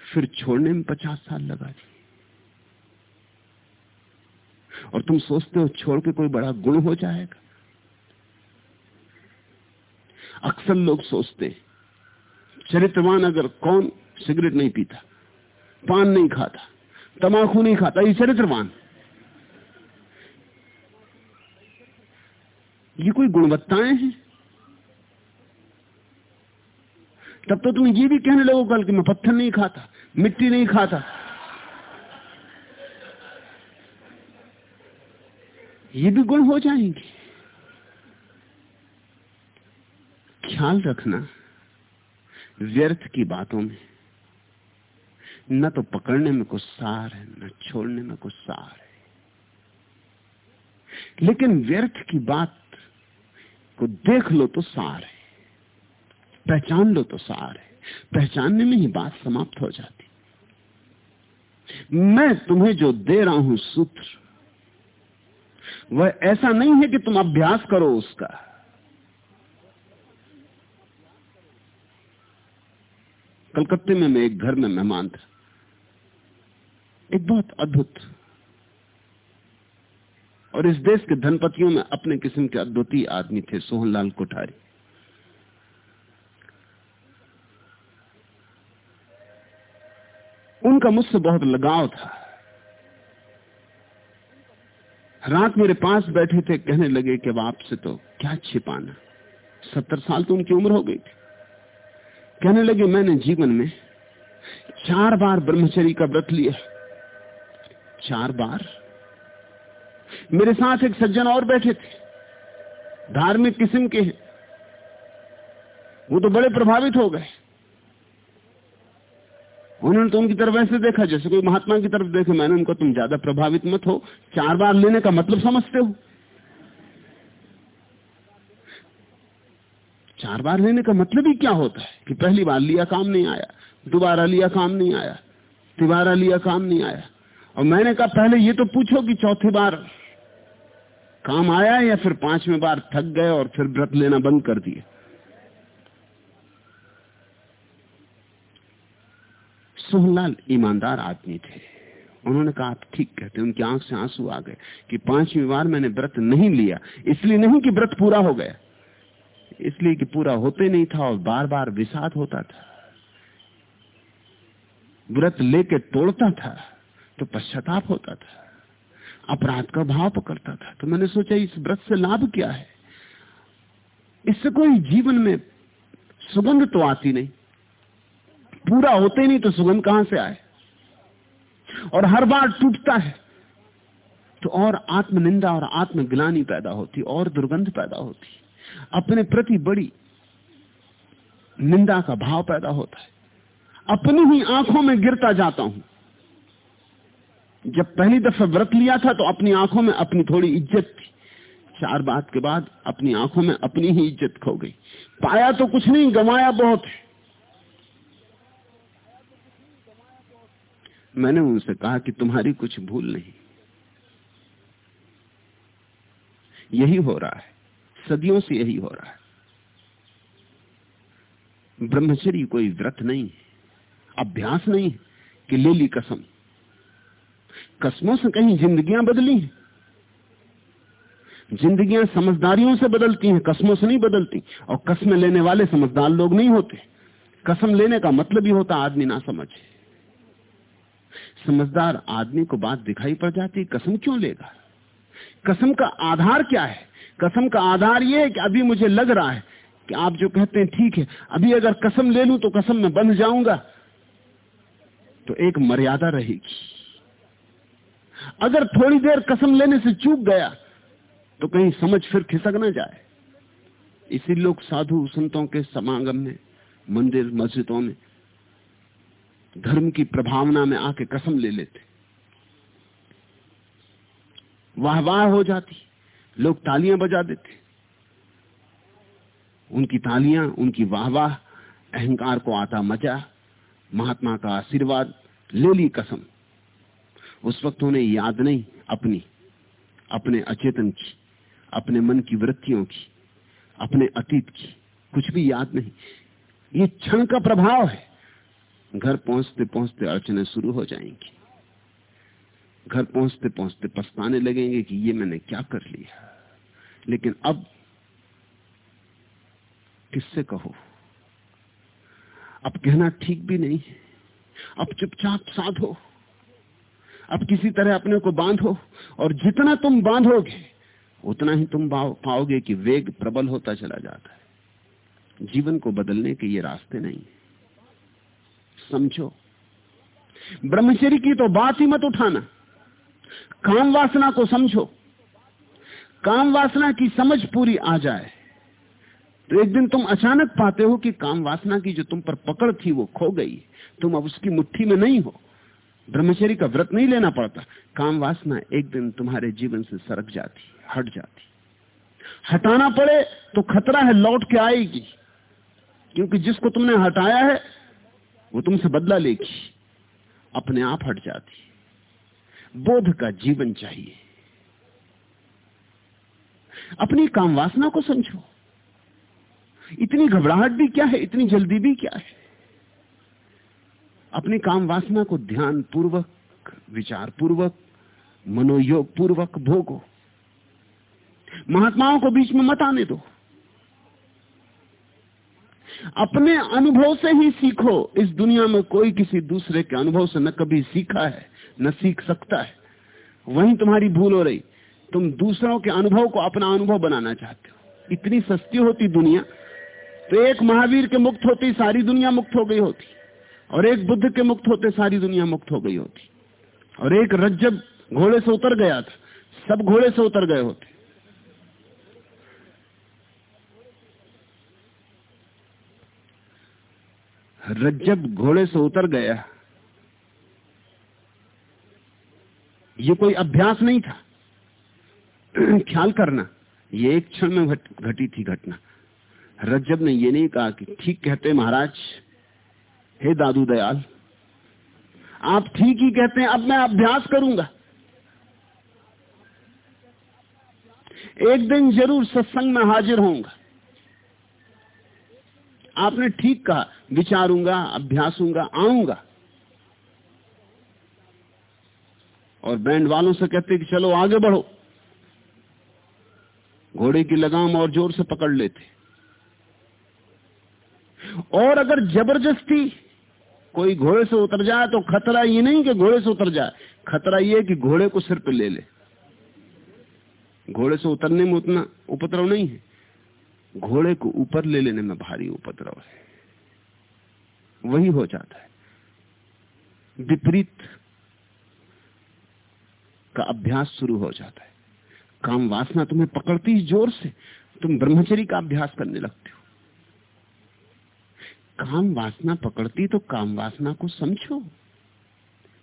फिर छोड़ने में पचास साल लगा दी और तुम सोचते हो छोड़ के कोई बड़ा गुण हो जाएगा? अक्सर लोग सोचते चरित्रवान अगर कौन सिगरेट नहीं पीता, पान नहीं खाता, तमाकू नहीं खाता, ये चरित्रवान ये कोई गुणवत्ताएँ हैं? तब तो तुम ये भी कहने लगो कल कि मैं पत्थर नहीं खाता, मिट्टी नहीं खाता। ये भी गुण हो जाएँगे। ख्याल रखना, व्यर्थ की बातों में न तो पकड़ने में कुछ सार है, न छोड़ने में कुछ सार है। लेकिन व्यर्थ की बात को देख लो तो सार है, पहचान लो तो सार है। पहचानने में ही बात समाप्त हो जाती। मैं तुम्हें जो दे रहा हूँ सूत्र, वह ऐसा नहीं है कि तुम अभ्यास करो उसका। कलकत्ते में मैं एक घर में मेहमान था। एक बहुत अद्भुत। और इस देश के धनपतियों में अपने किस्म के अद्वितीय आदमी थे, सोहनलाल कोठारी। उनका मुझसे बहुत लगाव था। रात मेरे पास बैठे थे, कहने लगे कि आपसे तो क्या छिपाना। सत्तर साल तो उनकी उम्र हो गई थी। कहने लगे, मैंने जीवन में चार बार ब्रह्मचरी का व्रत लिया चार बार। मेरे साथ एक सज्जन और बैठे थे। धार्मिक किस्म के हैं। वो तो बड़े प्रभावित हो गए। उन्होंने तो उनकी तरफ़ ऐसे देखा, जैसे कोई महात्मा की तरफ़ देखे, मैंने उनको, तुम ज़्यादा प्रभावित मत हो। चार बार लेने का मतलब समझते हो? चार बार लेने का मतलब ही क्या होता है? कि पहली बार लिया काम नहीं आया, दोबारा लिया काम नहीं आया, तिबारा लिया काम नहीं आया। और मैंने कहा, पहले ये तो पूछो कि चौथी बार काम आया या फिर पाँचवें बार थक गए और फिर व्रत लेना बंद कर दिए? सोहनलाल ईमानदार आदमी थे। उन्होंने कहा, आप ठीक कहते उनकी आँख से आँसू आ गए कि पांचवी बार मैंने व्रत नहीं लिया, इसलिए नहीं कि व्रत पूरा हो गया, इसलिए कि पूरा होते नहीं था और बार बार विषाद होता था, व्रत लेके तोड़ता था। तो पश्चाताप होता था। अपराध का भाव पकड़ता था। तो मैंने सोचा, इस व्रत से लाभ क्या है? इससे कोई जीवन में सुगंध तो आती नहीं। पूरा होते नहीं तो सुगंध कहाँ से आए? और हर बार टूटता है। तो और आत्मनिंदा और आत्मग्लानी पैदा होती, और दुर्गंध पैदा होती। अपने प्रति बड़ी निंदा का भाव पैदा होता है। अपनी ही आँखों में गिरता जाता हूँ। जब पहली दफ़ा व्रत लिया था तो अपनी आँखों में अपनी थोड़ी इज़्ज़त थी। चार बात के बाद अपनी आँखों में अपनी ही इज़्ज़त खो गई। पाया तो कुछ नहीं, गंवाया बहुत मैंने उनसे कहा कि तुम्हारी कुछ भूल नहीं। यही हो रहा है। सदियों से यही हो रहा है। ब्रह्मचर्य कोई व्रत नहीं है। अभ्यास नहीं है कि ले ली कसम। कसमों से कहीं जिंदगियाँ बदली हैं। जिंदगियाँ समझदारियों से बदलती हैं, कसमों से नहीं बदलती। और कसम लेने वाले समझदार लोग नहीं होते। कसम लेने का मतलब ही होता आदमी ना समझे। समझदार आदमी को बात दिखाई पड़ जाती, कसम क्यों लेगा? कसम का आधार क्या है? कसम का आधार यह है कि अभी मुझे लग रहा है कि आप जो कहते हैं ठीक है, अभी अगर कसम ले लूँ तो कसम में बंध जाऊँगा। तो एक मर्यादा रहेगी। अगर थोड़ी देर कसम लेने से चूक गया तो कहीं समझ फिर खिसक ना जाए। इसी लोग साधु संतों के समागम में, मंदिर मस्जिदों में, धर्म की प्रभावना में आके कसम ले लेते। वाह वाह हो जाती। लोग तालियाँ बजा देते। उनकी तालियाँ, उनकी वाह वाह, अहंकार को आता मज़ा, महात्मा का आशीर्वाद, ले ली कसम। उस वक्त उन्हें याद नहीं, अपनी, अपने अचेतन की, अपने मन की वृत्तियों की, अपने अतीत की, कुछ भी याद नहीं। ये क्षण का प्रभाव है। घर पहुँचते पहुँचते अड़चने शुरू हो जाएँगी। घर पहुँचते पहुँचते पछताने लगेंगे कि ये मैंने क्या कर लिया। लेकिन अब किससे कहो? अब कहना ठीक भी नहीं है। अब चुपचाप साधो। अब किसी तरह अपने को बांधो और जितना तुम बांधोगे, उतना ही तुम पाओगे कि वेग प्रबल होता चला जाता है। जीवन को बदलने के ये रास्ते नहीं समझो, ब्रह्मचर्य की तो बात ही मत उठाना। काम वासना को समझो। काम वासना की समझ पूरी आ जाए। तो एक दिन तुम अचानक पाते हो कि काम वासना की जो तुम पर पकड़ थी वो खो गई। तुम अब उसकी मुट्ठी में नहीं हो। ब्रह्मचर्य का व्रत नहीं लेना पड़ता। काम वासना एक दिन तुम्हारे जीवन से सरक जाती, हट जाती। हटाना पड़े तो खतरा है लौट के आएगी। क्योंकि जिसको तुमने हटाया है, वो तुमसे बदला लेगी। अपने आप हट जाती। बोध का जीवन चाहिए। अपनी काम वासना को समझो। इतनी घबराहट भी क्या है, इतनी जल्दी भी क्या है? अपनी काम वासना को ध्यान पूर्वक विचार पूर्वक मनोयोग पूर्वक भोगो। महात्माओं को बीच में मत आने दो। अपने अनुभव से ही सीखो। इस दुनिया में कोई किसी दूसरे के अनुभव से न कभी सीखा है, न सीख सकता है। वहीं तुम्हारी भूल हो रही। तुम दूसरों के अनुभव को अपना अनुभव बनाना चाहते हो। इतनी सस्ती होती दुनिया तो एक महावीर के मुक्त होती सारी दुनिया मुक्त हो गई होती। और एक बुद्ध के मुक्त होते सारी दुनिया मुक्त हो गई होती। और एक रज्जब घोड़े से उतर गया था, सब घोड़े से उतर गए होते। रज्जब घोड़े से उतर गया। ये कोई अभ्यास नहीं था। ख्याल करना, ये एक क्षण में घटी थी घटना। रज्जब ने ये नहीं कहा कि, ठीक कहते महाराज हे दादू दयाल, आप ठीक ही कहते हैं, अब मैं अभ्यास करूँगा। एक दिन ज़रूर सत्संग में हाजिर होऊँगा। आपने ठीक कहा, विचारूँगा, अभ्यासूँगा, आऊँगा। और बैंड वालों से कहते कि चलो आगे बढ़ो। घोड़े की लगाम और ज़ोर से पकड़ लेते। और अगर ज़बरदस्ती कोई घोड़े से उतर जाए तो खतरा ये नहीं कि घोड़े से उतर जाए। खतरा ये कि घोड़े को सिर पे ले ले। घोड़े से उतरने में उतना उपद्रव नहीं है। घोड़े को ऊपर ले लेने में भारी उपद्रव है। वही हो जाता है। विपरीत का अभ्यास शुरू हो जाता है। काम वासना तुम्हें पकड़ती ज़ोर से। तुम ब्रह्मचरी का अभ्यास करने लगते हो। काम वासना पकड़ती तो काम वासना को समझो।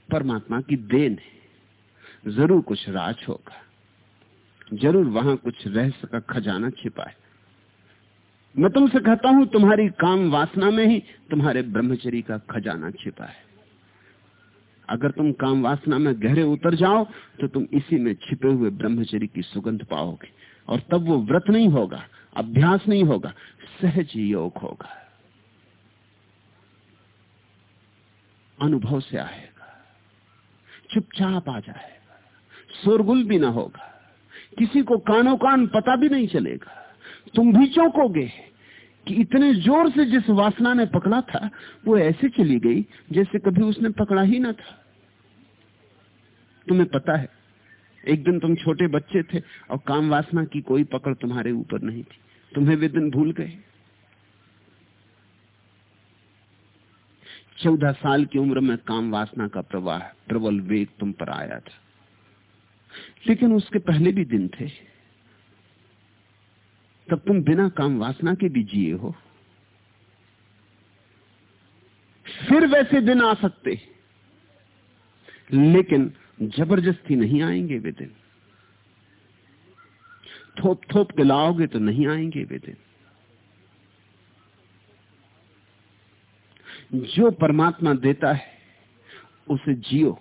परमात्मा की देन है। ज़रूर कुछ राज होगा। ज़रूर वहाँ कुछ रहस्य का खजाना छिपा है। मैं तुमसे कहता हूँ, तुम्हारी काम वासना में ही तुम्हारे ब्रह्मचरी का खजाना छिपा है। अगर तुम काम वासना में गहरे उतर जाओ तो तुम इसी में छिपे हुए ब्रह्मचरी की सुगंध पाओगे। और तब वो व्रत नहीं होगा, अभ्यास नहीं होगा, सहज योग होगा। अनुभव से आएगा। चुपचाप आ जाएगा। शोरगुल भी ना होगा। किसी को कानो कान पता भी नहीं चलेगा। तुम भी चौंकोगे कि इतने ज़ोर से जिस वासना ने पकड़ा था, वो ऐसे चली गई जैसे कभी उसने पकड़ा ही ना था। तुम्हें पता है, एक दिन तुम छोटे बच्चे थे और काम वासना की कोई पकड़ तुम्हारे ऊपर नहीं थी। तुम्हें वे दिन भूल गए। चौदह साल की उम्र में काम वासना का प्रवाह, प्रबल वेग तुम पर आया था। लेकिन उसके पहले भी दिन थे। तब तुम बिना काम वासना के भी जिए हो। फिर वैसे दिन आ सकते। लेकिन ज़बरदस्ती नहीं आएँगे वे दिन। थोप थोप के लाओगे तो नहीं आएँगे वे दिन। जो परमात्मा देता है, उसे जियो,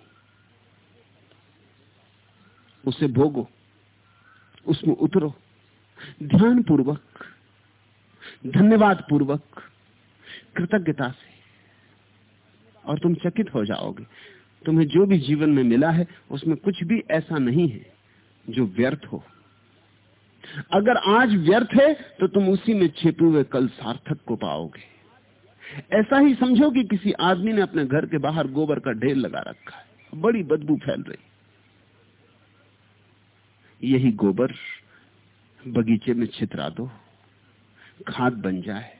उसे भोगो, उसमें उतरो। ध्यान पूर्वक धन्यवाद पूर्वक कृतज्ञता से। और तुम चकित हो जाओगे। तुम्हें जो भी जीवन में मिला है, उसमें कुछ भी ऐसा नहीं है जो व्यर्थ हो। अगर आज व्यर्थ है तो तुम उसी में छिपे हुए कल सार्थक को पाओगे। ऐसा ही समझो कि किसी आदमी ने अपने घर के बाहर गोबर का ढेर लगा रखा है। बड़ी बदबू फैल रही यही गोबर बगीचे में छितरा दो, खाद बन जाए,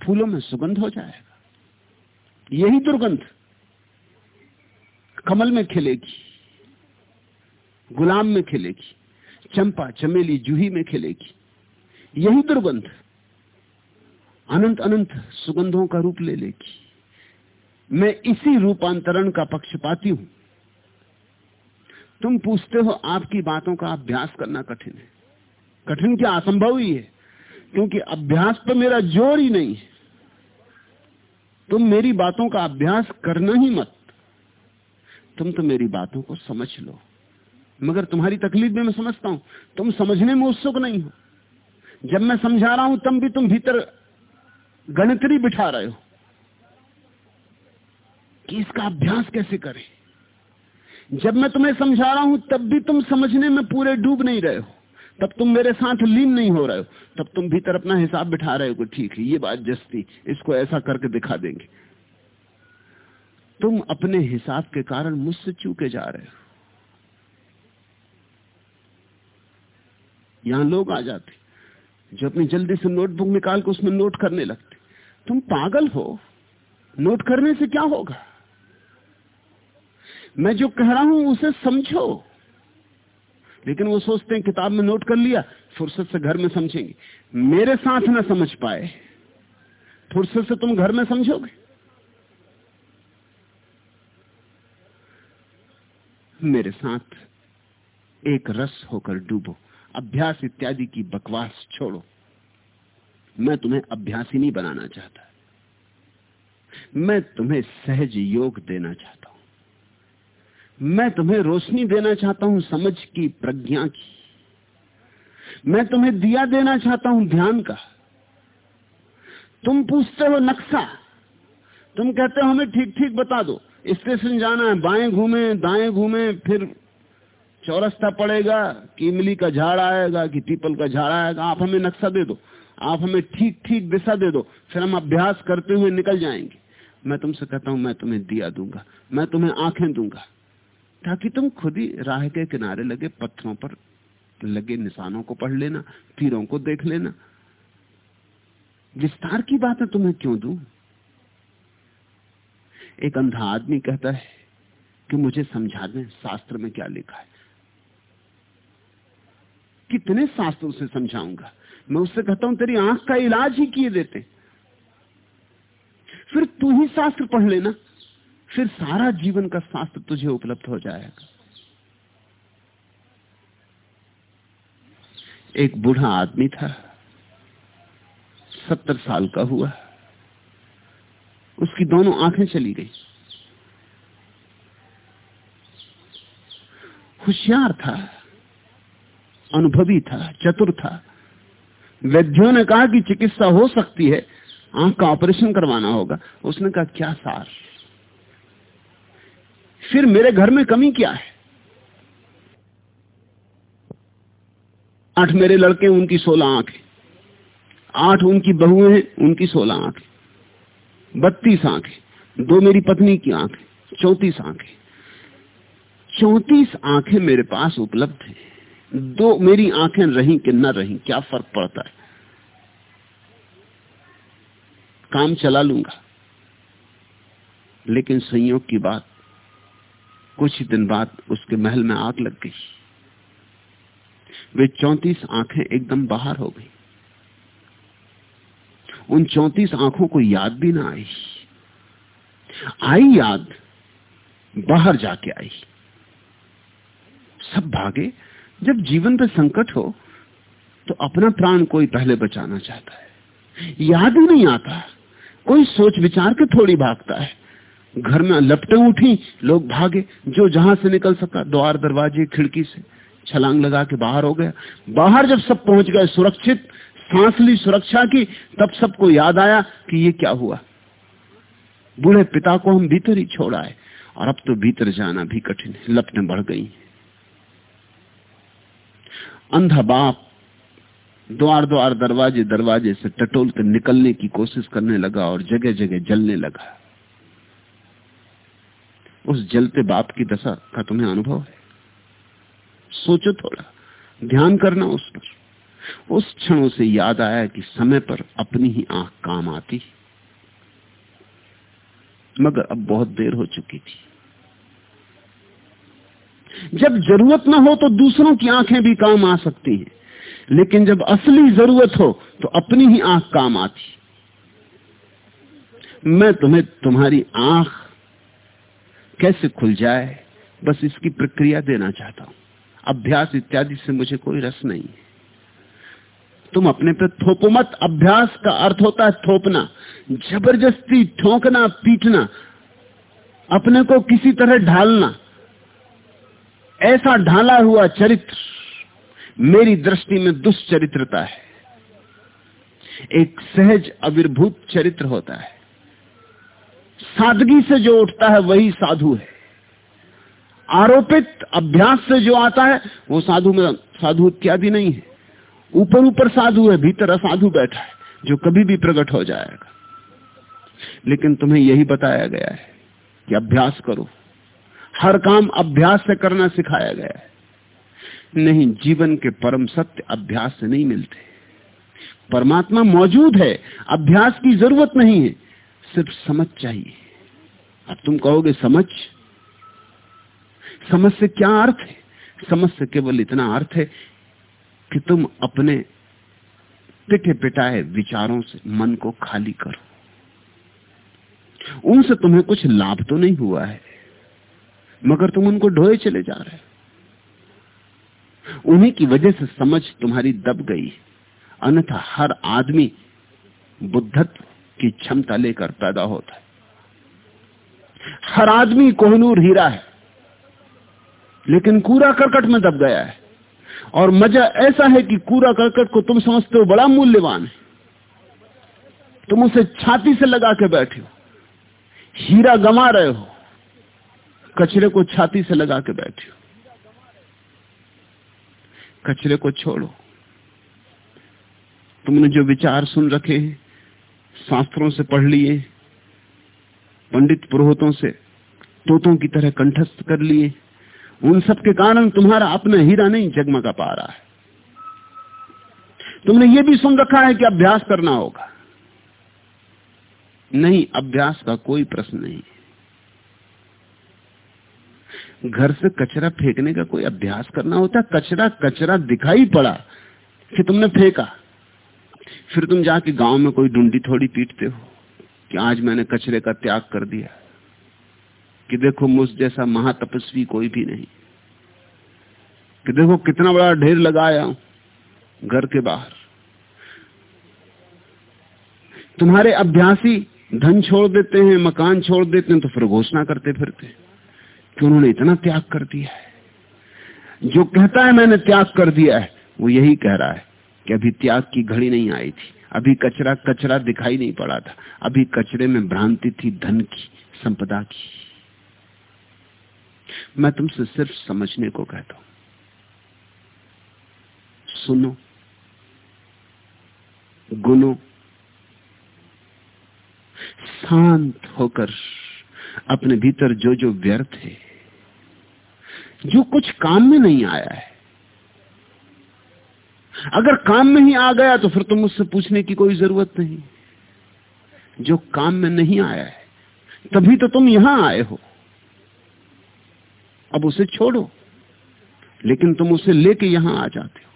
फूलों में सुगंध हो जाएगा। यही दुर्गंध कमल में खिलेगी, गुलाम में खिलेगी, चंपा चमेली जूही में खिलेगी, यही दुर्गंध अनंत अनंत सुगंधों का रूप ले लेगी। मैं इसी रूपांतरण का पक्षपाती हूँ। तुम पूछते हो आपकी बातों का अभ्यास करना कठिन है। कठिन क्या असंभव ही है? क्योंकि अभ्यास पर मेरा ज़ोर ही नहीं है। तुम मेरी बातों का अभ्यास करना ही मत। तुम तो मेरी बातों को समझ लो। मगर तुम्हारी तकलीफ़ में मैं समझता हूँ। तुम समझने में उत्सुक नहीं हो। जब मैं समझा रहा हूँ, तब भी तुम भीतर गणित्री बिठा रहे हो। कि इसका अभ्यास कैसे करें? जब मैं तुम्हें समझा रहा हूँ, तब भी तुम समझने में पूरे डूब नहीं रहे हो। तब तुम मेरे साथ लीन नहीं हो रहे हो। तब तुम भीतर अपना हिसाब बिठा रहे हो ठीक है, ये बात जस्ती, इसको ऐसा करके दिखा देंगे। तुम अपने हिसाब के कारण मुझसे चूके जा रहे हो। यहाँ लोग आ जाते जो अपनी जल्दी से नोटबुक निकाल के उसमें नोट करने लगते तुम पागल हो। नोट करने से क्या होगा? मैं जो कह रहा हूँ, उसे समझो। लेकिन वो सोचते हैं, किताब में नोट कर लिया, फुर्सत से घर में समझेंगे। मेरे साथ ना समझ पाए। फुर्सत से तुम घर में समझोगे? मेरे साथ एक रस होकर डूबो। अभ्यास इत्यादि की बकवास छोड़ो। मैं तुम्हें अभ्यासी नहीं बनाना चाहता मैं तुम्हें सहज योग देना चाहता हूँ। मैं तुम्हें रोशनी देना चाहता हूँ समझ की प्रज्ञा की। मैं तुम्हें दिया देना चाहता हूँ ध्यान का। तुम पूछते हो नक्शा। तुम कहते हो, हमें ठीक ठीक बता दो। स्टेशन जाना है, बाएँ घूमे, दाएँ घूमे, फिर चौरस्ता पड़ेगा कि इमली का झाड़ आएगा, कि पीपल का झाड़ आएगा, आप हमें नक्शा दे दो। आप हमें ठीक ठीक दिशा दे दो, फिर हम अभ्यास करते हुए निकल जाएँगे। मैं तुमसे कहता हूँ, मैं तुम्हें दिया दूँगा, मैं तुम्हें आँखें दूँगा, ताकि तुम खुद ही राह के किनारे लगे, पत्थरों पर लगे निशानों को पढ़ लेना, तीरों को देख लेना। विस्तार की बात है तुम्हें क्यों दू? एक अंधा आदमी कहता है कि मुझे समझा दें शास्त्र में क्या लिखा है। कितने शास्त्रों से समझाऊँगा? मैं उससे कहता हूँ, तेरी आँख का इलाज ही किए देते। फिर तू ही शास्त्र पढ़ लेना। फिर सारा जीवन का शास्त्र तुझे उपलब्ध हो जाएगा। एक बूढ़ा आदमी था, सत्तर साल का हुआ। उसकी दोनों आँखें चली गई। होशियार था, अनुभवी था, चतुर था। वैद्यों ने कहा कि चिकित्सा हो सकती है, आँख का ऑपरेशन करवाना होगा। उसने कहा, क्या सार? फिर मेरे घर में कमी क्या है? आठ मेरे लड़के, उनकी सोलह आँखें। आठ उनकी बहुएँ हैं, उनकी सोलह आँखें। बत्तीस आँखें। दो मेरी पत्नी की आँखें। चौतीस आँखें। चौतीस आँखें मेरे पास उपलब्ध हैं। दो मेरी आँखें रही कि न रही, क्या फ़र्क पड़ता है? काम चला लूँगा। लेकिन संयोग की बात, कुछ ही दिन बाद उसके महल में आग लग गई। वे चौतीस आँखें एकदम बाहर हो गई। उन चौतीस आँखों को याद भी ना आई। आई याद, बाहर जाके आई। सब भागे जब जीवन पे संकट हो तो अपना प्राण कोई पहले बचाना चाहता है। याद ही नहीं आता। कोई सोच विचार के थोड़ी भागता है। घर में लपटे उठी, लोग भागे। जो जहाँ से निकल सका, द्वार, दरवाजे, खिड़की से छलांग लगा के बाहर हो गया। बाहर जब सब पहुँच गए सुरक्षित, सांस ली सुरक्षा की, तब सबको याद आया कि ये क्या हुआ। बूढ़े पिता को हम भीतर ही छोड़ा है और अब तो भीतर जाना भी कठिन है। लपटें बढ़ गई अंधा बाप द्वार द्वार दरवाजे दरवाजे से टटोल कर निकलने की कोशिश करने लगा और जगह जगह जलने लगा। उस जलते बाप की दशा का तुम्हें अनुभव है? सोचो थोड़ा, ध्यान करना उस पर। उस क्षणों से याद आया कि समय पर अपनी ही आँख काम आती। मगर अब बहुत देर हो चुकी थी। जब ज़रूरत ना हो तो दूसरों की आँखें भी काम आ सकती हैं। लेकिन जब असली ज़रूरत हो तो अपनी ही आँख काम आती। मैं तुम्हें तुम्हारी आँख कैसे खुल जाए, बस इसकी प्रक्रिया देना चाहता हूँ। अभ्यास इत्यादि से मुझे कोई रस नहीं है। तुम अपने पे थोपो मत। अभ्यास का अर्थ होता है थोपना। ज़बरदस्ती ठोंकना, पीटना। अपने को किसी तरह ढालना। ऐसा ढाला हुआ चरित्र मेरी दृष्टि में दुष्चरित्रता है। एक सहज अविर्भूत चरित्र होता है। सादगी से जो उठता है, वही साधु है। आरोपित अभ्यास से जो आता है, वो साधु में साधु इत्यादि नहीं है। ऊपर ऊपर साधु है, भीतर असाधु बैठा है, जो कभी भी प्रकट हो जाएगा। लेकिन तुम्हें यही बताया गया है कि अभ्यास करो। हर काम अभ्यास से करना सिखाया गया है। नहीं, जीवन के परम सत्य अभ्यास से नहीं मिलते। परमात्मा मौजूद है, अभ्यास की ज़रूरत नहीं है, सिर्फ़ समझ चाहिए। अब तुम कहोगे, समझ? समझ से क्या अर्थ है? समझ से केवल इतना अर्थ है कि तुम अपने पिटे पिटाए विचारों से मन को खाली करो। उनसे तुम्हें कुछ लाभ तो नहीं हुआ है। मगर तुम उनको ढोए चले जा रहे उन्हीं की वजह से समझ तुम्हारी दब गई। अन्यथा हर आदमी बुद्धत्व की क्षमता लेकर पैदा होता है। हर आदमी कोहनूर हीरा है, लेकिन कूड़ा करकट में दब गया है। और मज़ा ऐसा है कि कूड़ा करकट को तुम समझते हो बड़ा मूल्यवान है। तुम उसे छाती से लगा के बैठे हो। हीरा गमा रहे हो। कचरे को छाती से लगा के बैठे हो। कचरे को छोड़ो। तुमने जो विचार सुन रखे हैं, शास्त्रों से पढ़ लिए, पंडित पुरोहितों से, तोतों की तरह कंठस्थ कर लिए, उन सब के कारण तुम्हारा अपना हीरा नहीं जगमगा पा रहा है। तुमने ये भी सुन रखा है कि अभ्यास करना होगा। नहीं, अभ्यास का कोई प्रश्न नहीं घर से कचरा फेंकने का कोई अभ्यास करना होता, कचरा कचरा दिखाई पड़ा कि तुमने फेंका। फिर तुम जाके गाँव में कोई डुंडी थोड़ी पीटते हो कि आज मैंने कचरे का त्याग कर दिया। कि देखो मुझ जैसा महातपस्वी कोई भी नहीं। कि देखो कितना बड़ा ढेर लगाया हूँ घर के बाहर। तुम्हारे अभ्यासी धन छोड़ देते हैं, मकान छोड़ देते हैं तो फिर घोषणा करते फिरते कि उन्होंने इतना त्याग कर दिया है। जो कहता है मैंने त्याग कर दिया है, वो यही कह रहा है कि अभी त्याग की घड़ी नहीं आई थी। अभी कचरा कचरा दिखाई नहीं पड़ा था। अभी कचरे में भ्रांति थी, धन की, संपदा की। मैं तुमसे सिर्फ़ समझने को कहता हूँ। सुनो, गुनो, शांत होकर अपने भीतर जो जो व्यर्थ है, जो कुछ काम में नहीं आया है। अगर काम में ही आ गया तो फिर तुम मुझसे पूछने की कोई ज़रूरत नहीं। जो काम में नहीं आया है, तभी तो तुम यहाँ आए हो। अब उसे छोड़ो, लेकिन तुम उसे लेके यहाँ आ जाते हो।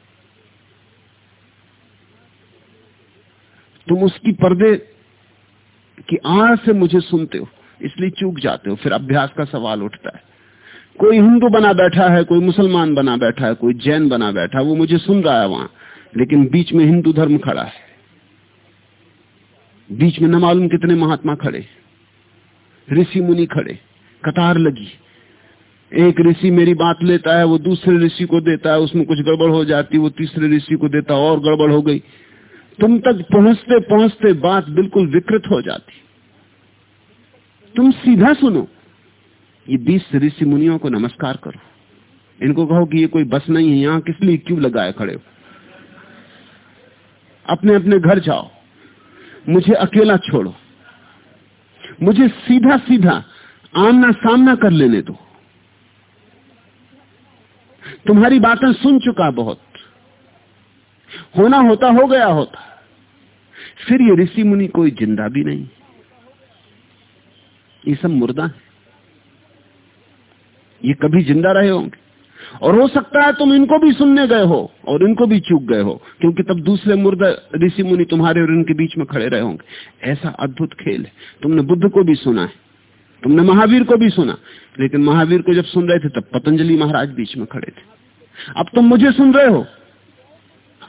तुम उसकी पर्दे की आड़ से मुझे सुनते हो। इसलिए चूक जाते हो, फिर अभ्यास का सवाल उठता है। कोई हिंदू बना बैठा है, कोई मुसलमान बना बैठा है, कोई जैन बना बैठा है, वो मुझे सुन रहा है वहाँ, लेकिन बीच में हिंदू धर्म खड़ा है। बीच में न मालूम कितने महात्मा खड़े, ऋषि मुनि खड़े, कतार लगी। एक ऋषि मेरी बात लेता है, वो दूसरे ऋषि को देता है, उसमें कुछ गड़बड़ हो जाती, वो तीसरे ऋषि को देता, और गड़बड़ हो गई। तुम तक पहुँचते पहुँचते बात बिल्कुल विकृत हो जाती। तुम सीधा सुनो। ये बीस ऋषि मुनियों को नमस्कार करो। इनको कहो कि ये कोई बस नहीं है, यहाँ किस लिए क्यों लगाए खड़े हो? अपने अपने घर जाओ। मुझे अकेला छोड़ो। मुझे सीधा सीधा आमना सामना कर लेने दो। तुम्हारी बातें सुन चुका बहुत। होना होता, हो गया होता। फिर ये ऋषि मुनि कोई ज़िंदा भी नहीं। ये सब मुर्दा है। ये कभी ज़िंदा रहे होंगे। और हो सकता है तुम इनको भी सुनने गए हो और इनको भी चूक गए हो, क्योंकि तब दूसरे मुर्दा, ऋषि मुनि तुम्हारे और इनके बीच में खड़े रहे होंगे। ऐसा अद्भुत खेल है। तुमने बुद्ध को भी सुना है। तुमने महावीर को भी सुना। लेकिन महावीर को जब सुन रहे थे, तब पतंजलि महाराज बीच में खड़े थे। अब तुम मुझे सुन रहे हो।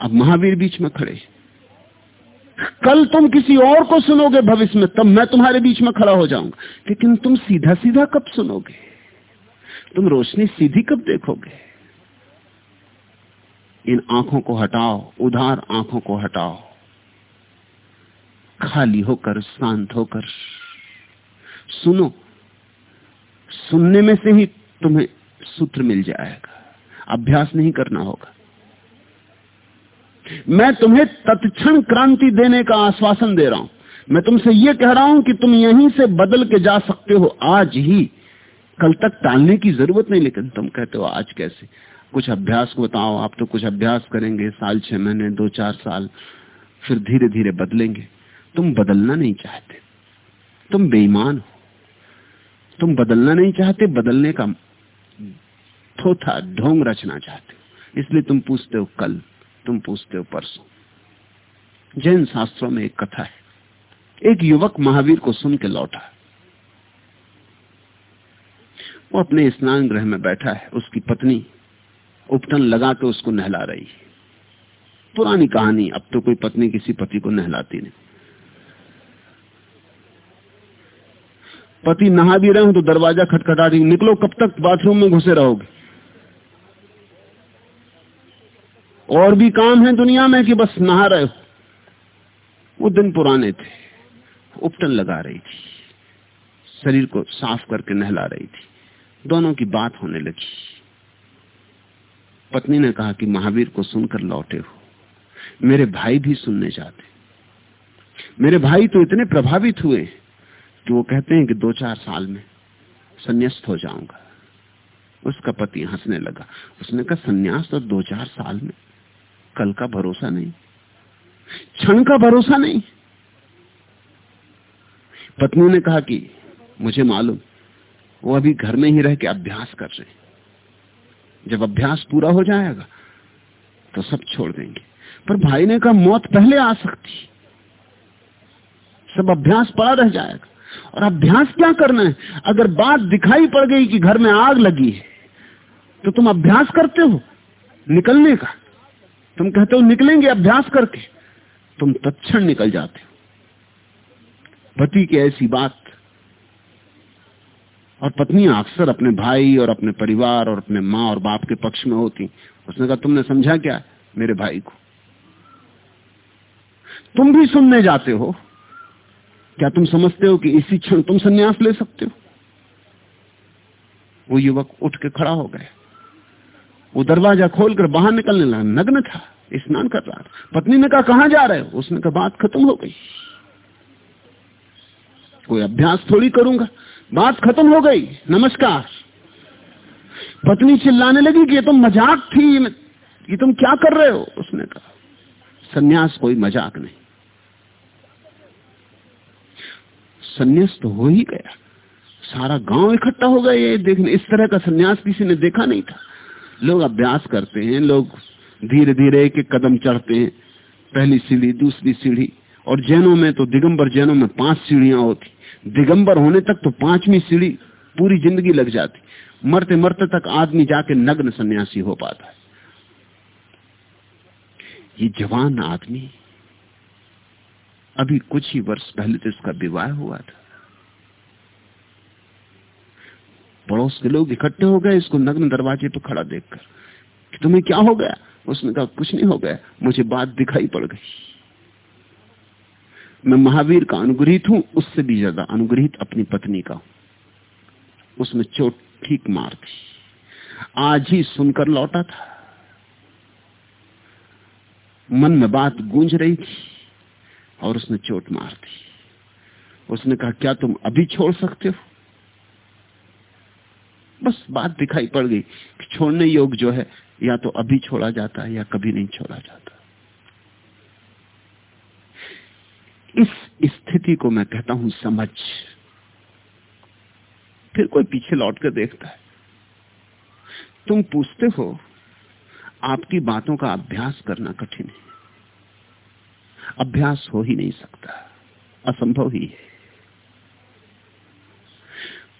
अब महावीर बीच में खड़े कल तुम किसी और को सुनोगे भविष्य में, तब मैं तुम्हारे बीच में खड़ा हो जाऊँगा। लेकिन तुम सीधा सीधा कब सुनोगे? तुम रोशनी सीधी कब देखोगे? इन आँखों को हटाओ उधार आँखों को हटाओ। खाली होकर, शांत होकर सुनो। सुनने में से ही तुम्हें सूत्र मिल जाएगा। अभ्यास नहीं करना होगा। मैं तुम्हें तत्क्षण क्रांति देने का आश्वासन दे रहा हूँ। मैं तुमसे यह कह रहा हूँ कि तुम यहीं से बदल के जा सकते हो। आज ही कल तक टालने की ज़रूरत नहीं, लेकिन तुम कहते हो, आज कैसे? कुछ अभ्यास को बताओ, आप तो कुछ अभ्यास करेंगे, साल छह महीने, दो चार साल, फिर धीरे धीरे बदलेंगे। तुम बदलना नहीं चाहते। तुम बेईमान हो। तुम बदलना नहीं चाहते, बदलने का थोथा, ढोंग रचना चाहते हो। इसलिए तुम पूछते हो, कल तुम पूछते हो परसों। जैन शास्त्रों में एक कथा है। एक युवक महावीर को सुन के लौटा। वो अपने स्नान ग्रह में बैठा है। उसकी पत्नी उपटन लगा के उसको नहला रही है। पुरानी कहानी, अब तो कोई पत्नी किसी पति को नहलाती नहीं। पति नहा भी रहे हो तो दरवाज़ा खटखटा रही निकलो, कब तक बाथरूम में घुसे रहोगे? और भी काम है दुनिया में कि बस नहा रहे हो। वो दिन पुराने थे। उपटन लगा रही थी। शरीर को साफ़ करके नहला रही थी। दोनों की बात होने लगी। पत्नी ने कहा कि महावीर को सुनकर लौटे हो। मेरे भाई भी सुनने जाते। मेरे भाई तो इतने प्रभावित हुए कि वो कहते हैं कि दो चार साल में संन्यास्त हो जाऊँगा। उसका पति हंसने लगा। उसने कहा, संन्यास तो दो चार साल में कल का भरोसा नहीं। क्षण का भरोसा नहीं। पत्नी ने कहा कि मुझे मालूम, वो अभी घर में ही रह के अभ्यास कर रहे जब अभ्यास पूरा हो जाएगा तो सब छोड़ देंगे। पर भाई ने कहा, मौत पहले आ सकती। सब अभ्यास पड़ा रह जाएगा। और अभ्यास क्या करना है? अगर बात दिखाई पड़ गई कि घर में आग लगी है तो तुम अभ्यास करते हो निकलने का। तुम कहते हो निकलेंगे अभ्यास करके, तुम तत्ण निकल जाते हो। पति की ऐसी बात। और पत्नियाँ अक्सर अपने भाई और अपने परिवार और अपने माँ और बाप के पक्ष में होती। उसने कहा, तुमने समझा क्या मेरे भाई को? तुम भी सुनने जाते हो। क्या तुम समझते हो कि इसी क्षण तुम संन्यास ले सकते हो? वो युवक उठ के खड़ा हो गया। वो दरवाज़ा खोलकर बाहर निकलने लगा, नग्न था, स्नान कर रहा था। पत्नी ने कहा, कहाँ जा रहे हो? उसने कहा, बात खत्म हो गई। कोई अभ्यास थोड़ी करूँगा। बात खत्म हो गई। नमस्कार। पत्नी चिल्लाने लगी कि ये तुम मज़ाक थी ये तुम क्या कर रहे हो? उसने कहा, सन्यास कोई मज़ाक नहीं। सन्यास तो हो ही गया। सारा गाँव इकट्ठा हो गया ये देखने। इस तरह का सन्यास किसी ने देखा नहीं था। लोग अभ्यास करते हैं, लोग धीरे धीरे एक एक कदम चढ़ते हैं, पहली सीढ़ी, दूसरी सीढ़ी, और जैनों में तो दिगंबर जैनों में पाँच सीढ़ियाँ होती। दिगंबर होने तक तो पांचवी सीढ़ी पूरी ज़िंदगी लग जाती। मरते मरते तक आदमी जाके नग्न सन्यासी हो पाता है। ये जवान आदमी अभी कुछ ही वर्ष पहले तो इसका विवाह हुआ था। पड़ोस के लोग इकट्ठे हो गए, इसको नग्न दरवाजे पर खड़ा देखकर कि तुम्हें क्या हो गया? उसने कहा, कुछ नहीं हो गया, मुझे बात दिखाई पड़ गई। मैं महावीर का अनुग्रहित हूँ, उससे भी ज़्यादा अनुग्रहित अपनी पत्नी का उसने चोट ठीक मार दी। आज ही सुनकर लौटा था। मन में बात गूंज रही थी और उसने चोट मार दी। उसने कहा, क्या तुम अभी छोड़ सकते हो? बस बात दिखाई पड़ गई कि छोड़ने योग जो है, या तो अभी छोड़ा जाता है या कभी नहीं छोड़ा जाता। इस स्थिति को मैं कहता हूँ समझ। फिर कोई पीछे लौट कर देखता है। तुम पूछते हो, आपकी बातों का अभ्यास करना कठिन है। अभ्यास हो ही नहीं सकता। असंभव ही है।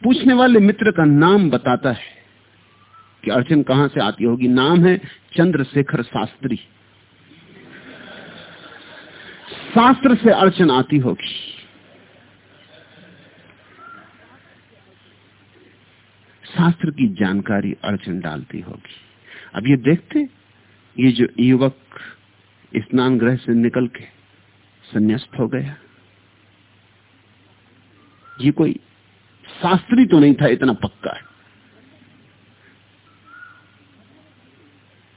पूछने वाले मित्र का नाम बताता है कि अर्चन कहाँ से आती होगी। नाम है चंद्रशेखर शास्त्री। शास्त्र से अर्चन आती होगी। शास्त्र की जानकारी अर्चन डालती होगी। अब ये देखते, ये जो युवक स्नान ग्रह से निकल के संन्यास्त हो गया। ये कोई शास्त्री तो नहीं था, इतना पक्का है।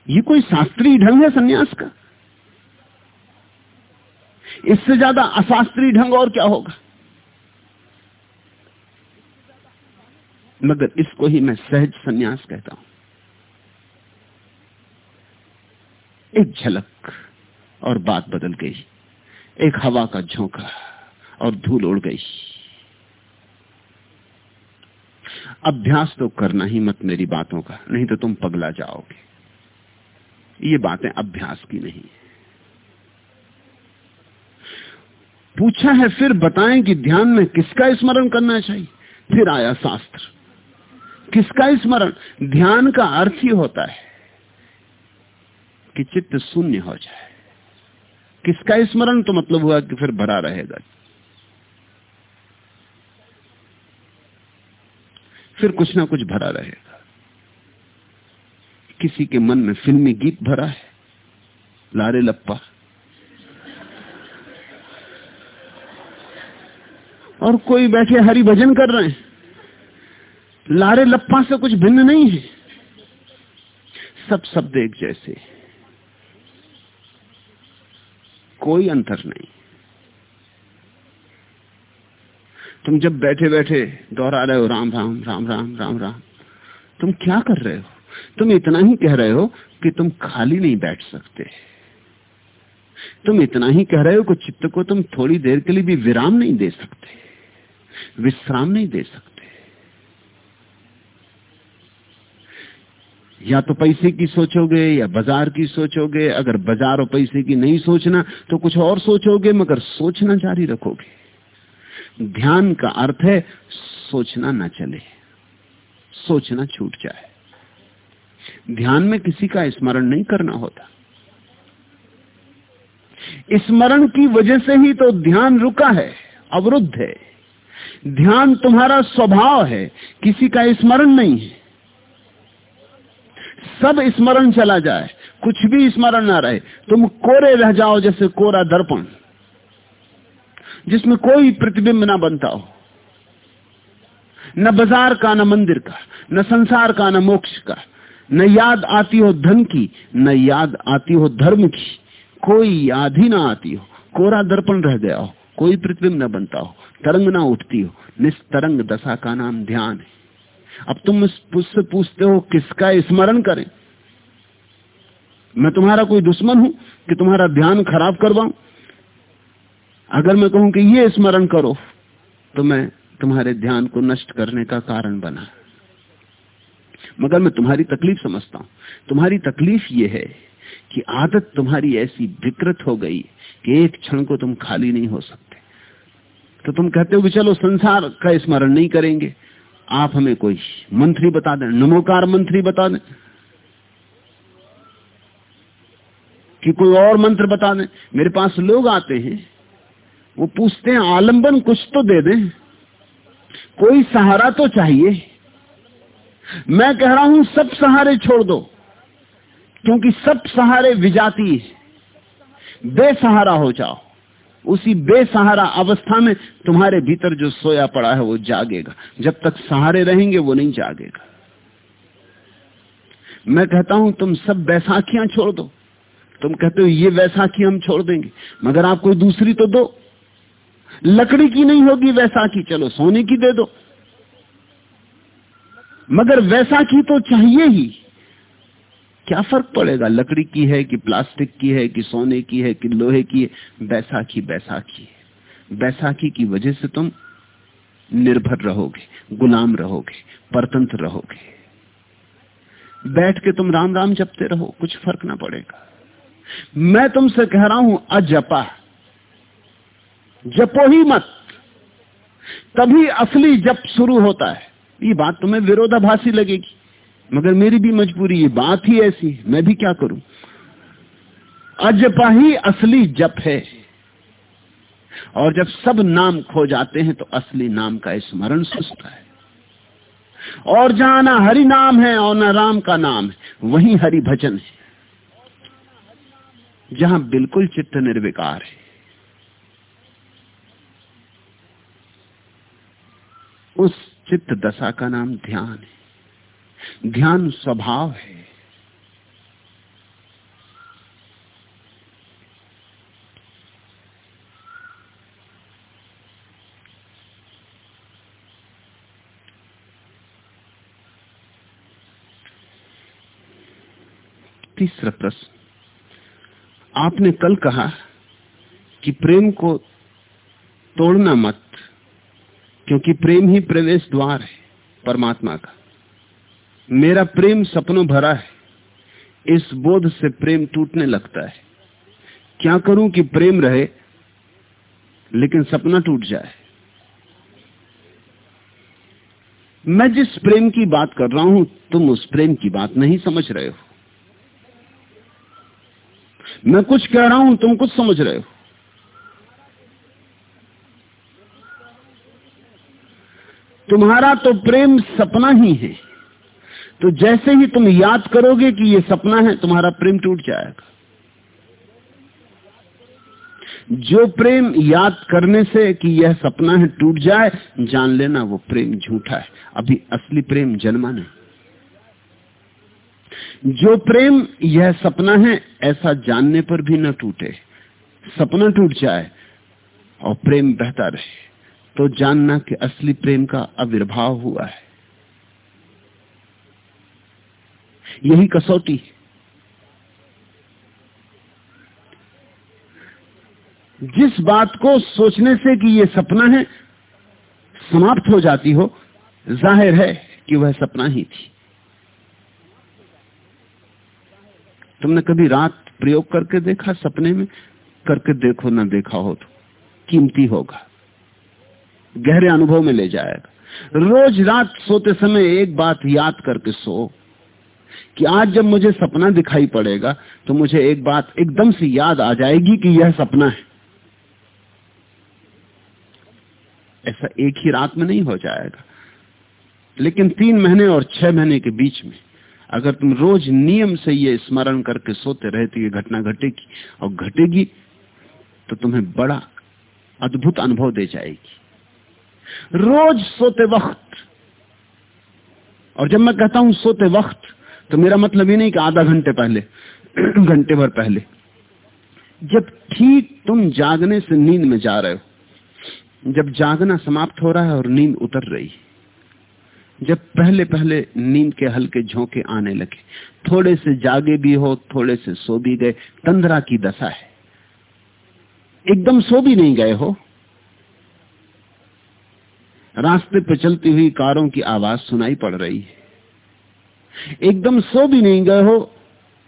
ये कोई शास्त्रीय ढंग है सन्यास का? इससे ज़्यादा अशास्त्रीय ढंग और क्या होगा? मगर इसको ही मैं सहज सन्यास कहता हूँ। एक झलक और बात बदल गई। एक हवा का झोंका और धूल उड़ गई। अभ्यास तो करना ही मत मेरी बातों का, नहीं तो तुम पगला जाओगे। ये बातें अभ्यास की नहीं पूछा है फिर बताएँ कि ध्यान में किसका स्मरण करना चाहिए? फिर आया शास्त्र। किसका स्मरण? ध्यान का अर्थ ही होता है कि चित्त शून्य हो जाए। किसका स्मरण? तो मतलब हुआ कि फिर भरा रहेगा। फिर कुछ ना कुछ भरा रहेगा। किसी के मन में फिल्मी गीत भरा है। लारे लप्पा। और कोई बैठे हरि भजन कर रहे हैं। लारे लप्पा से कुछ भिन्न नहीं है। सब शब्द एक जैसे कोई अंतर नहीं। तुम जब बैठे बैठे दोहरा रहे हो, राम राम राम राम राम राम। तुम क्या कर रहे हो? तुम इतना ही कह रहे हो कि तुम खाली नहीं बैठ सकते। तुम इतना ही कह रहे हो कि चित्त को तुम थोड़ी देर के लिए भी विराम नहीं दे सकते। विश्राम नहीं दे सकते। या तो पैसे की सोचोगे, या बाज़ार की सोचोगे। अगर बाज़ार और पैसे की नहीं सोचना तो कुछ और सोचोगे, मगर सोचना जारी रखोगे। ध्यान का अर्थ है सोचना ना चले, सोचना छूट जाए। ध्यान में किसी का स्मरण नहीं करना होता। स्मरण की वजह से ही तो ध्यान रुका है, अवरुद्ध है। ध्यान तुम्हारा स्वभाव है, किसी का स्मरण नहीं है। सब स्मरण चला जाए, कुछ भी स्मरण ना रहे। तुम कोरे रह जाओ जैसे कोरा दर्पण। जिसमें कोई प्रतिबिंब ना बनता हो। न बाज़ार का, न मंदिर का, न संसार का, न मोक्ष का, न याद आती हो धन की, न याद आती हो धर्म की, कोई याद ही ना आती हो। कोरा दर्पण रह गया हो, कोई प्रतिबिंब न बनता हो, तरंग ना उठती हो, निस्तरंग दशा का नाम ध्यान है। अब तुम मुझसे पूछते हो, किसका स्मरण करें? मैं तुम्हारा कोई दुश्मन हूँ कि तुम्हारा ध्यान खराब करवाऊं? अगर मैं कहूँ कि ये स्मरण करो तो मैं तुम्हारे ध्यान को नष्ट करने का कारण बना। मगर मैं तुम्हारी तकलीफ़ समझता हूँ। तुम्हारी तकलीफ़ ये है कि आदत तुम्हारी ऐसी विकृत हो गई कि एक क्षण को तुम खाली नहीं हो सकते। तो तुम कहते हो कि चलो संसार का स्मरण नहीं करेंगे। आप हमें कोई मंत्री बता दें, नमोकार मंत्री बता दें, कि कोई और मंत्र बता दें। मेरे पास लोग आते हैं वो पूछते हैं, आलंबन कुछ तो दे दें। कोई सहारा तो चाहिए। मैं कह रहा हूँ, सब सहारे छोड़ दो, क्योंकि सब सहारे विजाती बेसहारा हो जाओ। उसी बेसहारा अवस्था में तुम्हारे भीतर जो सोया पड़ा है, वो जागेगा। जब तक सहारे रहेंगे, वो नहीं जागेगा। मैं कहता हूँ, तुम सब बैसाखियाँ छोड़ दो। तुम कहते हो, ये वैसाखी हम छोड़ देंगे। मगर आप कोई दूसरी तो दो। लकड़ी की नहीं होगी वैसाखी चलो, सोने की दे दो। मगर वैसाखी तो चाहिए ही। क्या फ़र्क पड़ेगा? लकड़ी की है कि प्लास्टिक की है, कि सोने की है, कि लोहे की है? बैसाखी बैसाखी है बैसाखी की वजह से तुम निर्भर रहोगे, गुलाम रहोगे, परतंत्र रहोगे। बैठ के तुम राम राम जपते रहो, कुछ फ़र्क ना पड़ेगा। मैं तुमसे कह रहा हूँ, अजपा। जपो ही मत। तभी असली जप शुरू होता है। ये बात तुम्हें विरोधाभासी लगेगी। मगर मेरी भी मजबूरी, ये बात ही ऐसी मैं भी क्या करूँ? अजपा ही असली जप है। और जब सब नाम खो जाते हैं तो असली नाम का स्मरण सुस्ता है। और जहाँ ना हरि नाम है, और ना राम का नाम है, वही हरि भजन है। जहाँ बिल्कुल चित्त निर्विकार है। उस चित्त दशा का नाम ध्यान है। ध्यान स्वभाव है। तीसरा प्रश्न। आपने कल कहा कि प्रेम को तोड़ना मत। क्योंकि प्रेम ही प्रवेश द्वार है परमात्मा का। मेरा प्रेम सपनों भरा है, इस बोध से प्रेम टूटने लगता है। क्या करूँ कि प्रेम रहे, लेकिन सपना टूट जाए? मैं जिस प्रेम की बात कर रहा हूँ, तुम उस प्रेम की बात नहीं समझ रहे हो। मैं कुछ कह रहा हूँ, तुम कुछ समझ रहे हो। तुम्हारा तो प्रेम सपना ही है। तो जैसे ही तुम याद करोगे कि ये सपना है, तुम्हारा प्रेम टूट जाएगा। जो प्रेम याद करने से कि यह सपना है टूट जाए, जान लेना वो प्रेम झूठा है। अभी असली प्रेम जन्मा नहीं। जो प्रेम यह सपना है, ऐसा जानने पर भी न टूटे। सपना टूट जाए और प्रेम बहता रहे। तो जानना कि असली प्रेम का आविर्भाव हुआ है। यही कसौटी। जिस बात को सोचने से कि यह सपना है, समाप्त हो जाती हो, ज़ाहिर है कि वह सपना ही थी। तुमने कभी रात प्रयोग करके देखा सपने में? करके देखो, ना देखा हो तो। कीमती होगा। गहरे अनुभव में ले जाएगा। रोज रात सोते समय एक बात याद करके सो कि आज जब मुझे सपना दिखाई पड़ेगा तो मुझे एक बात एकदम से याद आ जाएगी कि यह सपना है। ऐसा एक ही रात में नहीं हो जाएगा। लेकिन तीन महीने और छह महीने के बीच में अगर तुम रोज नियम से ये स्मरण करके सोते रहते ये घटना घटेगी और घटेगी तो तुम्हें बड़ा अद्भुत अनुभव दे जाएगी। रोज सोते वक्त। और जब मैं कहता हूँ सोते वक्त तो मेरा मतलब ये नहीं कि आधा घंटे पहले, घंटे भर पहले। जब ठीक तुम जागने से नींद में जा रहे हो, जब जागना समाप्त हो रहा है और नींद उतर रही, जब पहले पहले नींद के हल्के झोंके आने लगे, थोड़े से जागे भी हो, थोड़े से सो भी गए, तंद्रा की दशा है। एकदम सो भी नहीं गए हो रास्ते पर चलती हुई कारों की आवाज़ सुनाई पड़ रही है। एकदम सो भी नहीं गए हो,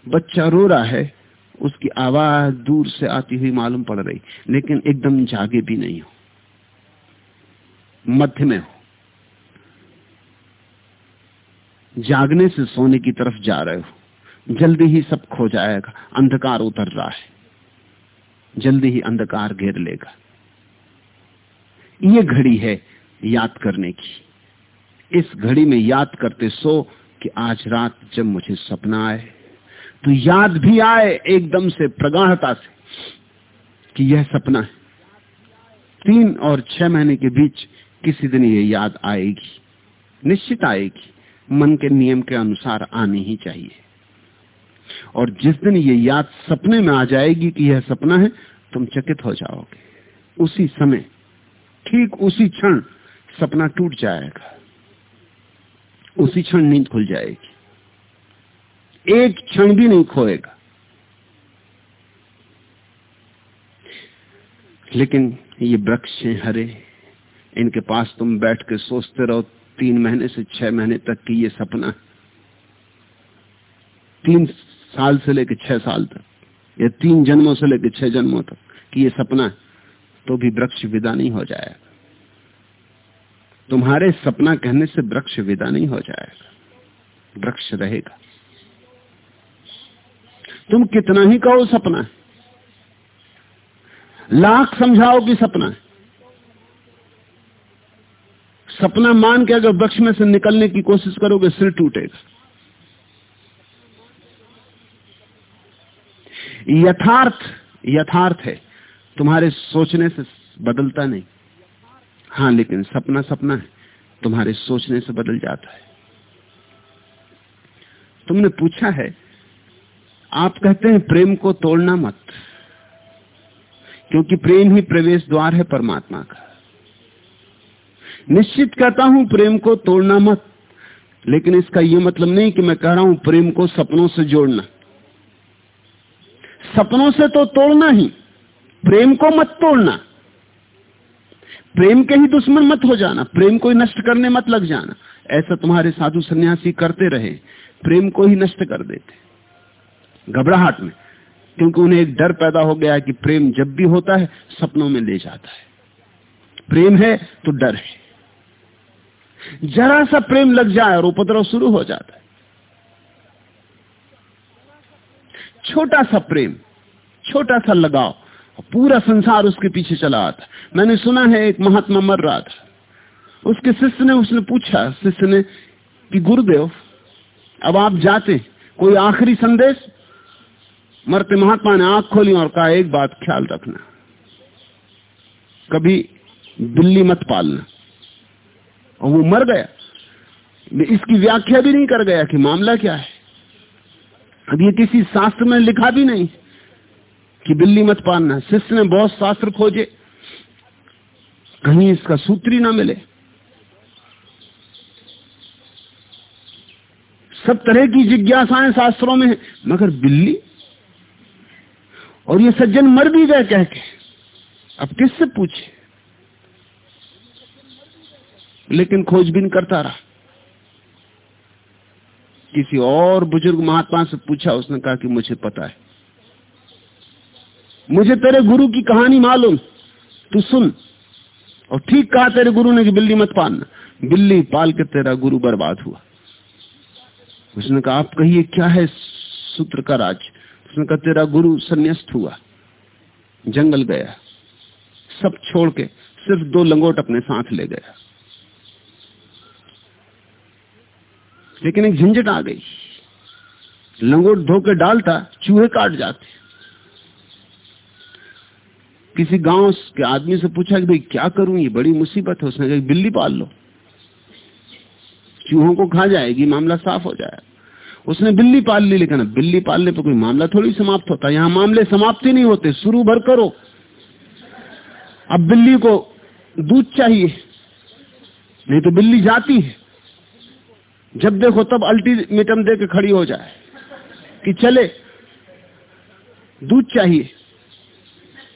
बच्चा रो रहा है, उसकी आवाज़ दूर से आती हुई मालूम पड़ रही, लेकिन एकदम जागे भी नहीं हो, मध्य में हो। जागने से सोने की तरफ़ जा रहे हो, जल्दी ही सब खो जाएगा, अंधकार उतर रहा है, जल्दी ही अंधकार घेर लेगा। ये घड़ी है याद करने की। इस घड़ी में याद करते सो कि आज रात जब मुझे सपना आए तो याद भी आए एकदम से प्रगाढ़ता से कि यह सपना है। तीन और छह महीने के बीच किसी दिन ये याद आएगी, निश्चित आएगी। मन के नियम के अनुसार आनी ही चाहिए। और जिस दिन ये याद सपने में आ जाएगी कि यह सपना है, तुम चकित हो जाओगे। उसी समय, ठीक उसी क्षण सपना टूट जाएगा। उसी क्षण नींद खुल जाएगी। एक क्षण भी नहीं खोएगा। लेकिन ये वृक्ष हैं हरे। इनके पास तुम बैठ के सोचते रहो, तीन महीने से छह महीने तक की ये सपना। तीन साल से लेकर छह साल तक, या तीन जन्मों से लेकर छह जन्मों तक कि ये सपना तो भी वृक्ष विदा नहीं हो जाएगा। तुम्हारे सपना कहने से वृक्ष विदा नहीं हो जाएगा। वृक्ष रहेगा। तुम कितना ही कहो सपना है। लाख समझाओ कि सपना है। सपना मान के अगर वृक्ष में से निकलने की कोशिश करोगे, सिर टूटेगा। यथार्थ यथार्थ है। तुम्हारे सोचने से बदलता नहीं। हाँ लेकिन सपना सपना है। तुम्हारे सोचने से बदल जाता है। तुमने पूछा है, आप कहते हैं प्रेम को तोड़ना मत, क्योंकि प्रेम ही प्रवेश द्वार है परमात्मा का। निश्चित कहता हूँ, प्रेम को तोड़ना मत, लेकिन इसका यह मतलब नहीं कि मैं कह रहा हूँ, प्रेम को सपनों से जोड़ना। सपनों से तो तोड़ना ही, प्रेम को मत तोड़ना। प्रेम के ही दुश्मन मत हो जाना। प्रेम को ही नष्ट करने मत लग जाना। ऐसा तुम्हारे साधु सन्यासी करते रहे, प्रेम को ही नष्ट कर देते। घबराहट में, क्योंकि उन्हें एक डर पैदा हो गया कि प्रेम जब भी होता है, सपनों में ले जाता है। प्रेम है तो डर है। जरा सा प्रेम लग जाए और उपद्रव शुरू हो जाता है। छोटा सा प्रेम, छोटा सा लगाव पूरा संसार उसके पीछे चला आता। मैंने सुना है एक महात्मा मर रहा था। उसके शिष्य ने उसने पूछा, शिष्य ने कि गुरुदेव, अब आप जाते, कोई आखिरी संदेश? मरते महात्मा ने आँख खोली और कहा, एक बात ख्याल रखना। कभी बिल्ली मत पालना। और वो मर गया। इसकी व्याख्या भी नहीं कर गया कि मामला क्या है। अब ये किसी शास्त्र में लिखा भी नहीं। कि बिल्ली मत पालना। शिष्य ने बहुत शास्त्र खोजे। कहीं इसका सूत्र ना मिले। सब तरह की जिज्ञासाएँ शास्त्रों में है, मगर बिल्ली? और ये सज्जन मर भी गए कह के। अब किससे पूछे? लेकिन खोजबीन करता रहा। किसी और बुज़ुर्ग महात्मा से पूछा, उसने कहा कि मुझे पता है। मुझे तेरे गुरु की कहानी मालूम। तू सुन। और ठीक कहा तेरे गुरु ने कि बिल्ली मत पालना। बिल्ली पाल के तेरा गुरु बर्बाद हुआ। उसने कहा, आप कहिए, क्या है सूत्र का राज? उसने कहा, तेरा गुरु संन्यास्त हुआ। जंगल गया। सब छोड़ के सिर्फ़ दो लंगोट अपने साथ ले गया। लेकिन एक झंझट आ गई। लंगोट धो के डालता, चूहे काट जाते। किसी गाँव के आदमी से पूछा कि भाई क्या करूँ, ये बड़ी मुसीबत है। उसने कहा बिल्ली पाल लो। चूहों को खा जाएगी, मामला साफ़ हो जाएगा। उसने बिल्ली पाल ली, लेकिन बिल्ली पालने पर कोई मामला थोड़ी समाप्त होता। यहाँ मामले समाप्त ही नहीं होते, शुरू भर करो। अब बिल्ली को दूध चाहिए, नहीं तो बिल्ली जाती है। जब देखो तब अल्टीमेटम दे के खड़ी हो जाए कि चले, दूध चाहिए।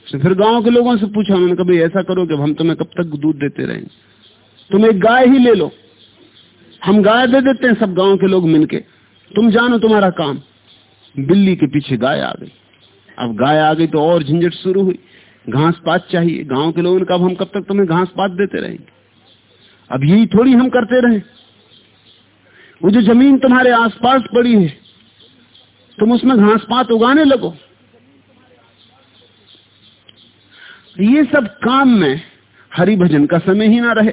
तो फिर गाँव के लोगों से पूछा, उन्होंने कभी ऐसा करो कि हम तुम्हें कब तक दूध देते रहेंगे तुम एक गाय ही ले लो। हम गाय दे देते हैं सब गाँव के लोग मिलके। तुम जानो तुम्हारा काम। बिल्ली के पीछे गाय आ गई। अब गाय आ गई तो और झंझट शुरू हुई। घास पात चाहिए। गाँव के लोगों ने कहा हम कब तक तुम्हें घास पात देते रहेंगे? अब यही थोड़ी हम करते रहे। वो जो ज़मीन तुम्हारे आसपास पड़ी है, तुम उसमें घास पात उगाने लगो। ये सब काम में हरि भजन का समय ही ना रहे।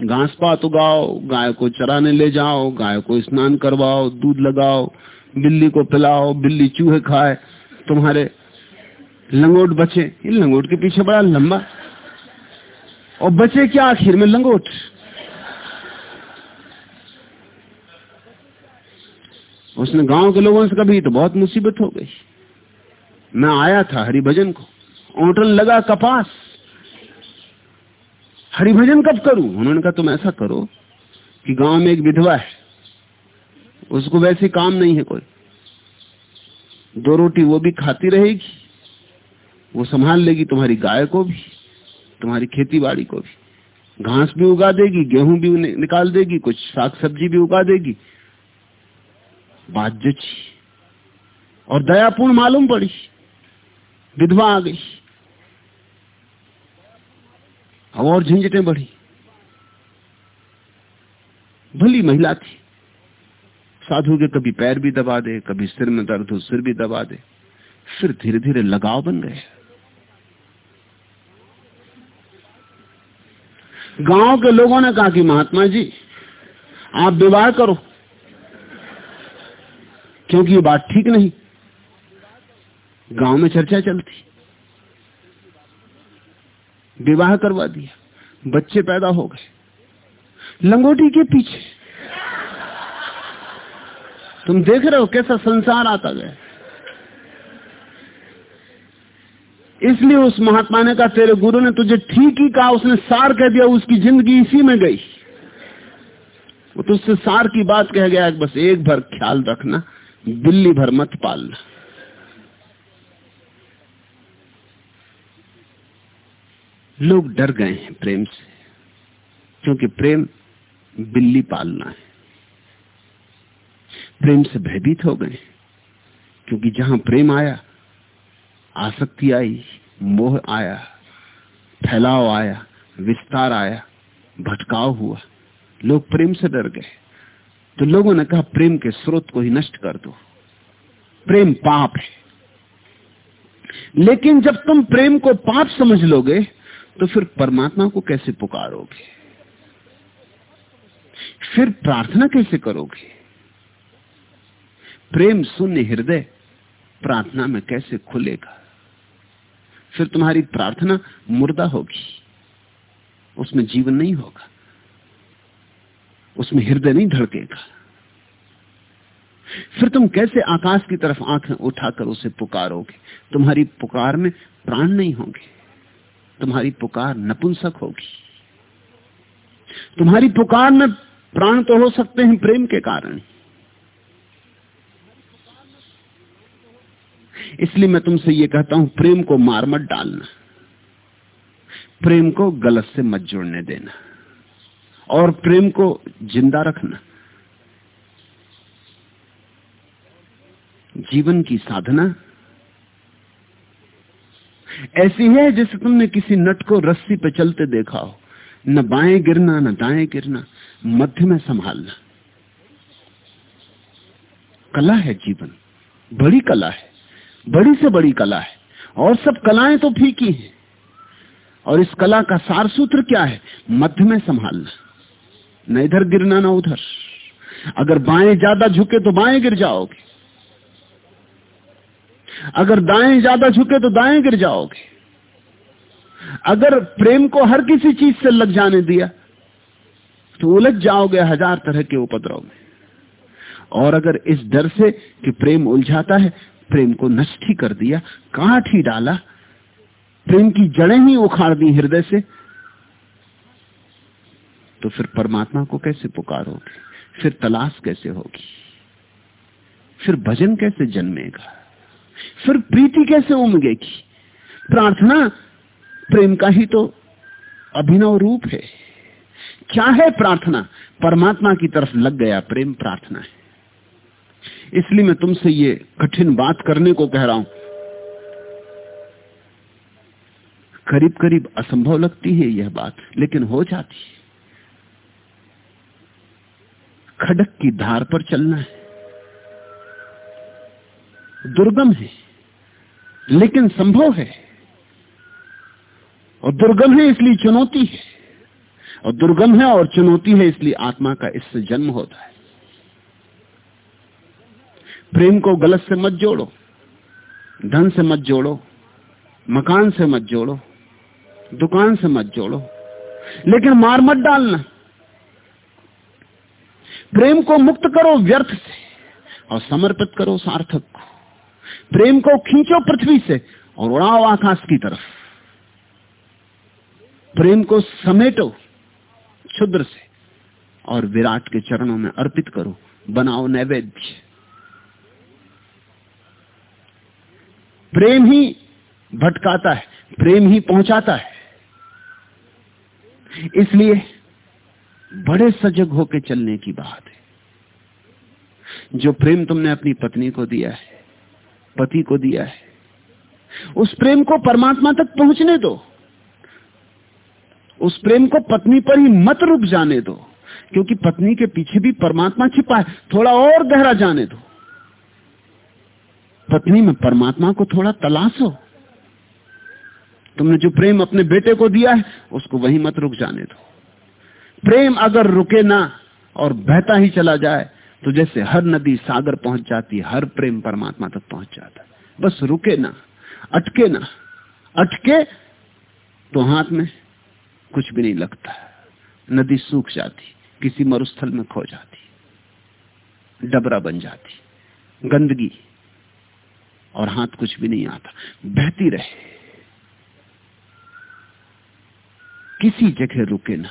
घास पात उगाओ, गाय को चराने ले जाओ, गाय को स्नान करवाओ, दूध लगाओ, बिल्ली को पिलाओ, बिल्ली चूहे खाए, तुम्हारे लंगोट बचे। ये लंगोट के पीछे बड़ा लंबा। और बचे क्या आखिर में लंगोट? उसने गाँव के लोगों से कभी तो बहुत मुसीबत हो गई। मैं आया था हरिभजन को। ओटन लगा कपास। हरिभजन कब करूँ? उन्होंने कहा, तुम ऐसा करो कि गाँव में एक विधवा है। उसको वैसे काम नहीं है कोई। दो रोटी वो भी खाती रहेगी, वो संभाल लेगी तुम्हारी गाय को भी, तुम्हारी खेती बाड़ी को भी। घास भी उगा देगी, गेहूँ भी निकाल देगी, कुछ साग सब्ज़ी भी उगा देगी। बात जची और दयापूर्ण मालूम पड़ी। विधवा आ गई अब और झंझटें बढ़ी। भली महिला थी। साधु के कभी पैर भी दबा दे, कभी सिर में दर्द हो, सिर भी दबा दे। फिर धीरे धीरे लगाव बन गए। गाँव के लोगों ने कहा कि महात्मा जी, आप विवाह करो, क्योंकि ये बात ठीक नहीं। गाँव में चर्चा चलती। विवाह करवा दिया। बच्चे पैदा हो गए। लंगोटी के पीछे। तुम देख रहे हो कैसा संसार आता गया। इसलिए उस महात्मा ने कहा, तेरे गुरु ने तुझे ठीक ही कहा, उसने सार कह दिया, उसकी ज़िंदगी इसी में गई। वो तुझसे सार की बात कह गया, बस एक भर ख्याल रखना, बिल्ली भर मत पालना। लोग डर गए हैं प्रेम से, क्योंकि प्रेम बिल्ली पालना है। प्रेम से भयभीत हो गए, क्योंकि जहाँ प्रेम आया, आसक्ति आई, मोह आया, फैलाव आया, विस्तार आया, भटकाव हुआ, लोग प्रेम से डर गए। तो लोगों ने कहा, प्रेम के स्रोत को ही नष्ट कर दो। प्रेम पाप है। लेकिन जब तुम प्रेम को पाप समझ लोगे तो फिर परमात्मा को कैसे पुकारोगे? फिर प्रार्थना कैसे करोगे? प्रेम शून्य हृदय प्रार्थना में कैसे खुलेगा? फिर तुम्हारी प्रार्थना मुर्दा होगी। उसमें जीवन नहीं होगा। उसमें हृदय नहीं धड़केगा। फिर तुम कैसे आकाश की तरफ़ आँखें उठाकर उसे पुकारोगे? तुम्हारी पुकार में प्राण नहीं होंगे। तुम्हारी पुकार नपुंसक होगी। तुम्हारी पुकार में प्राण तो हो सकते हैं प्रेम के कारण। इसलिए मैं तुमसे ये कहता हूँ, प्रेम को मार मत डालना। प्रेम को गलत से मत जोड़ने देना। और प्रेम को ज़िंदा रखना। जीवन की साधना ऐसी है जैसे तुमने किसी नट को रस्सी पे चलते देखा हो। न बाएँ गिरना, न दाएँ गिरना, मध्य में संभालना। कला है जीवन। बड़ी कला है। बड़ी से बड़ी कला है। और सब कलाएँ तो फीकी हैं। और इस कला का सार सूत्र क्या है? मध्य में संभालना। न इधर गिरना, ना उधर। अगर बाएँ ज़्यादा झुके तो बाएँ गिर जाओगे। अगर दाएँ ज़्यादा झुके तो दाएँ गिर जाओगे। अगर प्रेम को हर किसी चीज़ से लग जाने दिया तो उलझ जाओगे हज़ार तरह के उपद्रव में। और अगर इस डर से कि प्रेम उलझाता है, प्रेम को नष्ट ही कर दिया, काट ही डाला, प्रेम की जड़ें ही उखाड़ दी हृदय से तो फिर परमात्मा को कैसे पुकारोगे? फिर तलाश कैसे होगी? फिर भजन कैसे जन्मेगा? फिर प्रीति कैसे उमगेगी? प्रार्थना प्रेम का ही तो अभिनव रूप है। क्या है प्रार्थना? परमात्मा की तरफ़ लग गया प्रेम प्रार्थना है। इसलिए मैं तुमसे ये कठिन बात करने को कह रहा हूँ। करीब करीब असंभव लगती है यह बात, लेकिन हो जाती है। खडक की धार पर चलना है। दुर्गम है, लेकिन संभव है। और दुर्गम है इसलिए चुनौती है। और दुर्गम है और चुनौती है इसलिए आत्मा का इससे जन्म होता है। प्रेम को गलत से मत जोड़ो, धन से मत जोड़ो, मकान से मत जोड़ो, दुकान से मत जोड़ो, लेकिन मार मत डालना। प्रेम को मुक्त करो व्यर्थ से और समर्पित करो सार्थक को। प्रेम को खींचो पृथ्वी से और उड़ाओ आकाश की तरफ़। प्रेम को समेटो क्षुद्र से और विराट के चरणों में अर्पित करो, बनाओ नैवेद्य। प्रेम ही भटकाता है, प्रेम ही पहुंचाता है। इसलिए बड़े सजग होकर चलने की बात है। जो प्रेम तुमने अपनी पत्नी को दिया है पति को दिया है। उस प्रेम को परमात्मा तक पहुँचने दो। उस प्रेम को पत्नी पर ही मत रुक जाने दो, क्योंकि पत्नी के पीछे भी परमात्मा छिपा है, थोड़ा और गहरा जाने दो। पत्नी में परमात्मा को थोड़ा तलाशो तुमने जो प्रेम अपने बेटे को दिया है, उसको वहीं मत रुक जाने दो। प्रेम अगर रुके ना, और बहता ही चला जाए तो जैसे हर नदी सागर पहुँच जाती हर प्रेम परमात्मा तक पहुँच जाता बस रुके ना, अटके ना, अटके तो हाथ में कुछ भी नहीं लगता। नदी सूख जाती, किसी मरुस्थल में खो जाती, डबरा बन जाती, गंदगी और हाथ कुछ भी नहीं आता। बहती रहे। किसी जगह रुके ना।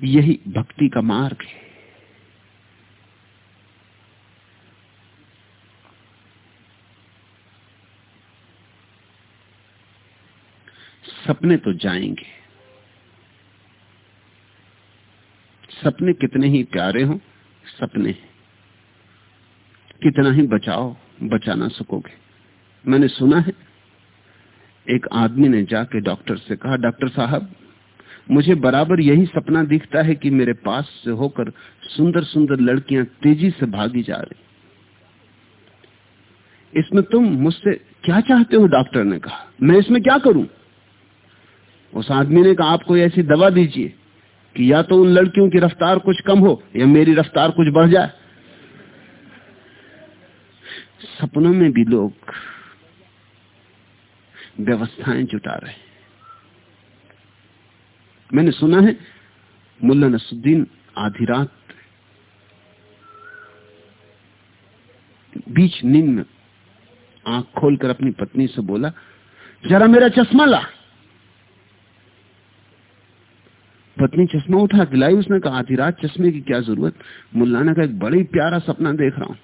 यही भक्ति का मार्ग है। सपने तो जाएँगे। सपने कितने ही प्यारे हों, सपने कितना ही बचाओ बचा ना सकोगे मैंने सुना है, एक आदमी ने जाके डॉक्टर से कहा, डॉक्टर साहब मुझे बराबर यही सपना दिखता है कि मेरे पास से होकर सुंदर सुंदर लड़कियाँ तेज़ी से भागी जा रही। इसमें तुम मुझसे क्या चाहते हो? डॉक्टर ने कहा। मैं इसमें क्या करूँ? उस आदमी ने कहा आप कोई ऐसी दवा दीजिए कि या तो उन लड़कियों की रफ्तार कुछ कम हो या मेरी रफ्तार कुछ बढ़ जाए। सपनों में भी लोग व्यवस्थाएँ जुटा रहे मैंने सुना है, मुल्ला नसुद्दीन आधी रात बीच नींद में आँख खोलकर अपनी पत्नी से बोला, जरा मेरा चश्मा ला। पत्नी चश्मा उठा के लाई उसने कहा, आधी रात चश्मे की क्या ज़रूरत? मुल्ला ने कहा, एक बड़ी प्यारा सपना देख रहा हूँ।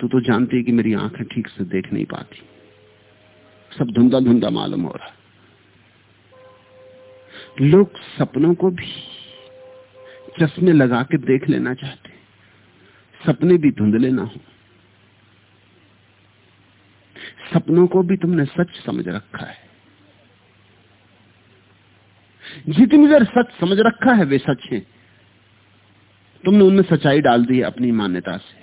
तो तो जानती है कि मेरी आँखें ठीक से देख नहीं पाती। सब धुंधा धुंधा मालूम हो रहा लोग सपनों को भी चश्मे लगा के देख लेना चाहते सपने भी धुंधले ना हो। सपनों को भी तुमने सच समझ रखा है। जितनी देर सच समझ रखा है, वे सच हैं। तुमने उनमें सच्चाई डाल दी अपनी मान्यता से।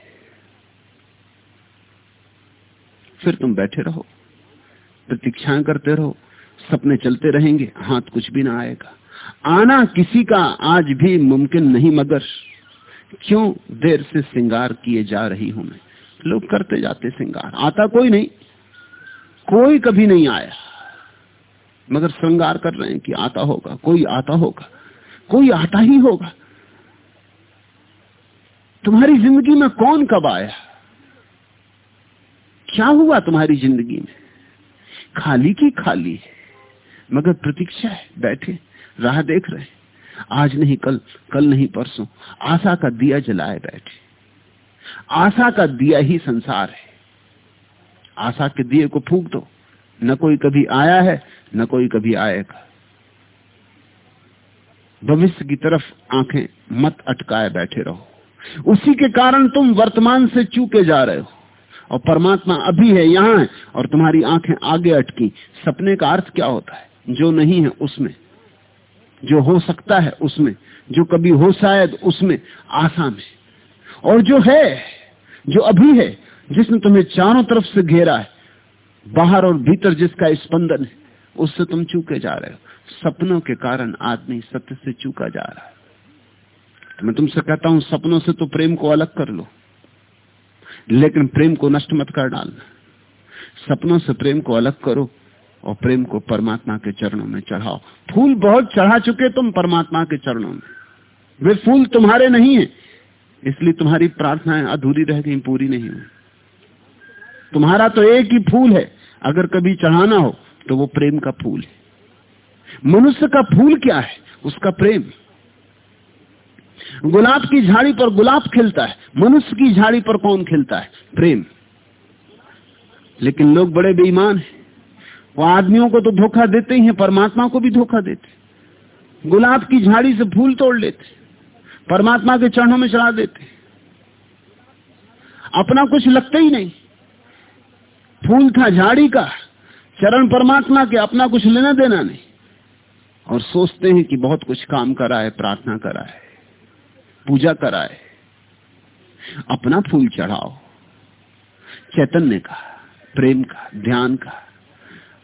फिर तुम बैठे रहो, प्रतीक्षाएँ करते रहो सपने चलते रहेंगे, हाथ कुछ भी ना आएगा। आना किसी का आज भी मुमकिन नहीं, मगर क्यों देर से श्रृंगार किए जा रही हूँ मैं? लोग करते जाते श्रृंगार आता कोई नहीं, कोई कभी नहीं आया। मगर श्रृंगार कर रहे हैं कि आता होगा, कोई आता होगा, कोई आता ही होगा। तुम्हारी ज़िंदगी में कौन कब आया? क्या हुआ तुम्हारी ज़िंदगी में? खाली की खाली है। मगर प्रतीक्षा है, बैठे, राह देख रहे आज नहीं, कल कल नहीं, परसों। आशा का दिया जलाए बैठे। आशा का दिया ही संसार है। आशा के दिए को फूक दो। न कोई कभी आया है, न कोई कभी आएगा। भविष्य की तरफ़ आँखें मत अटकाए बैठे रहो। उसी के कारण तुम वर्तमान से चूके जा रहे हो। और परमात्मा अभी है, यहाँ है, और तुम्हारी आँखें आगे अटकी। सपने का अर्थ क्या होता है? जो नहीं है उसमें, जो हो सकता है उसमें, जो कभी हो शायद उसमें आशा में और जो है, जो अभी है, जिसने तुम्हें चारों तरफ़ से घेरा है, बाहर और भीतर जिसका स्पंदन है, उससे तुम चूके जा रहे हो। सपनों के कारण आदमी सत्य से चूका जा रहा है। तो मैं तुमसे कहता हूँ, सपनों से तो प्रेम को अलग कर लो, लेकिन प्रेम को नष्ट मत कर डालना। सपनों से प्रेम को अलग करो और प्रेम को परमात्मा के चरणों में चढ़ाओ। फूल बहुत चढ़ा चुके तुम परमात्मा के चरणों में। वे फूल तुम्हारे नहीं है। इसलिए तुम्हारी प्रार्थनाएँ अधूरी रह गई, पूरी नहीं हुई। तुम्हारा तो एक ही फूल है। अगर कभी चढ़ाना हो तो वो प्रेम का फूल है। मनुष्य का फूल क्या है? उसका प्रेम। गुलाब की झाड़ी पर गुलाब खिलता है। मनुष्य की झाड़ी पर कौन खिलता है? प्रेम। लेकिन लोग बड़े बेईमान हैं। वो आदमियों को तो धोखा देते ही हैं, परमात्मा को भी धोखा देते गुलाब की झाड़ी से फूल तोड़ लेते परमात्मा के चरणों में चढ़ा देते अपना कुछ लगता ही नहीं। फूल था झाड़ी का, चरण परमात्मा के अपना कुछ लेना देना नहीं। और सोचते हैं कि बहुत कुछ काम करा है प्रार्थना करा है पूजा करा है अपना फूल चढ़ाओ। चैतन्य का, प्रेम का, ध्यान का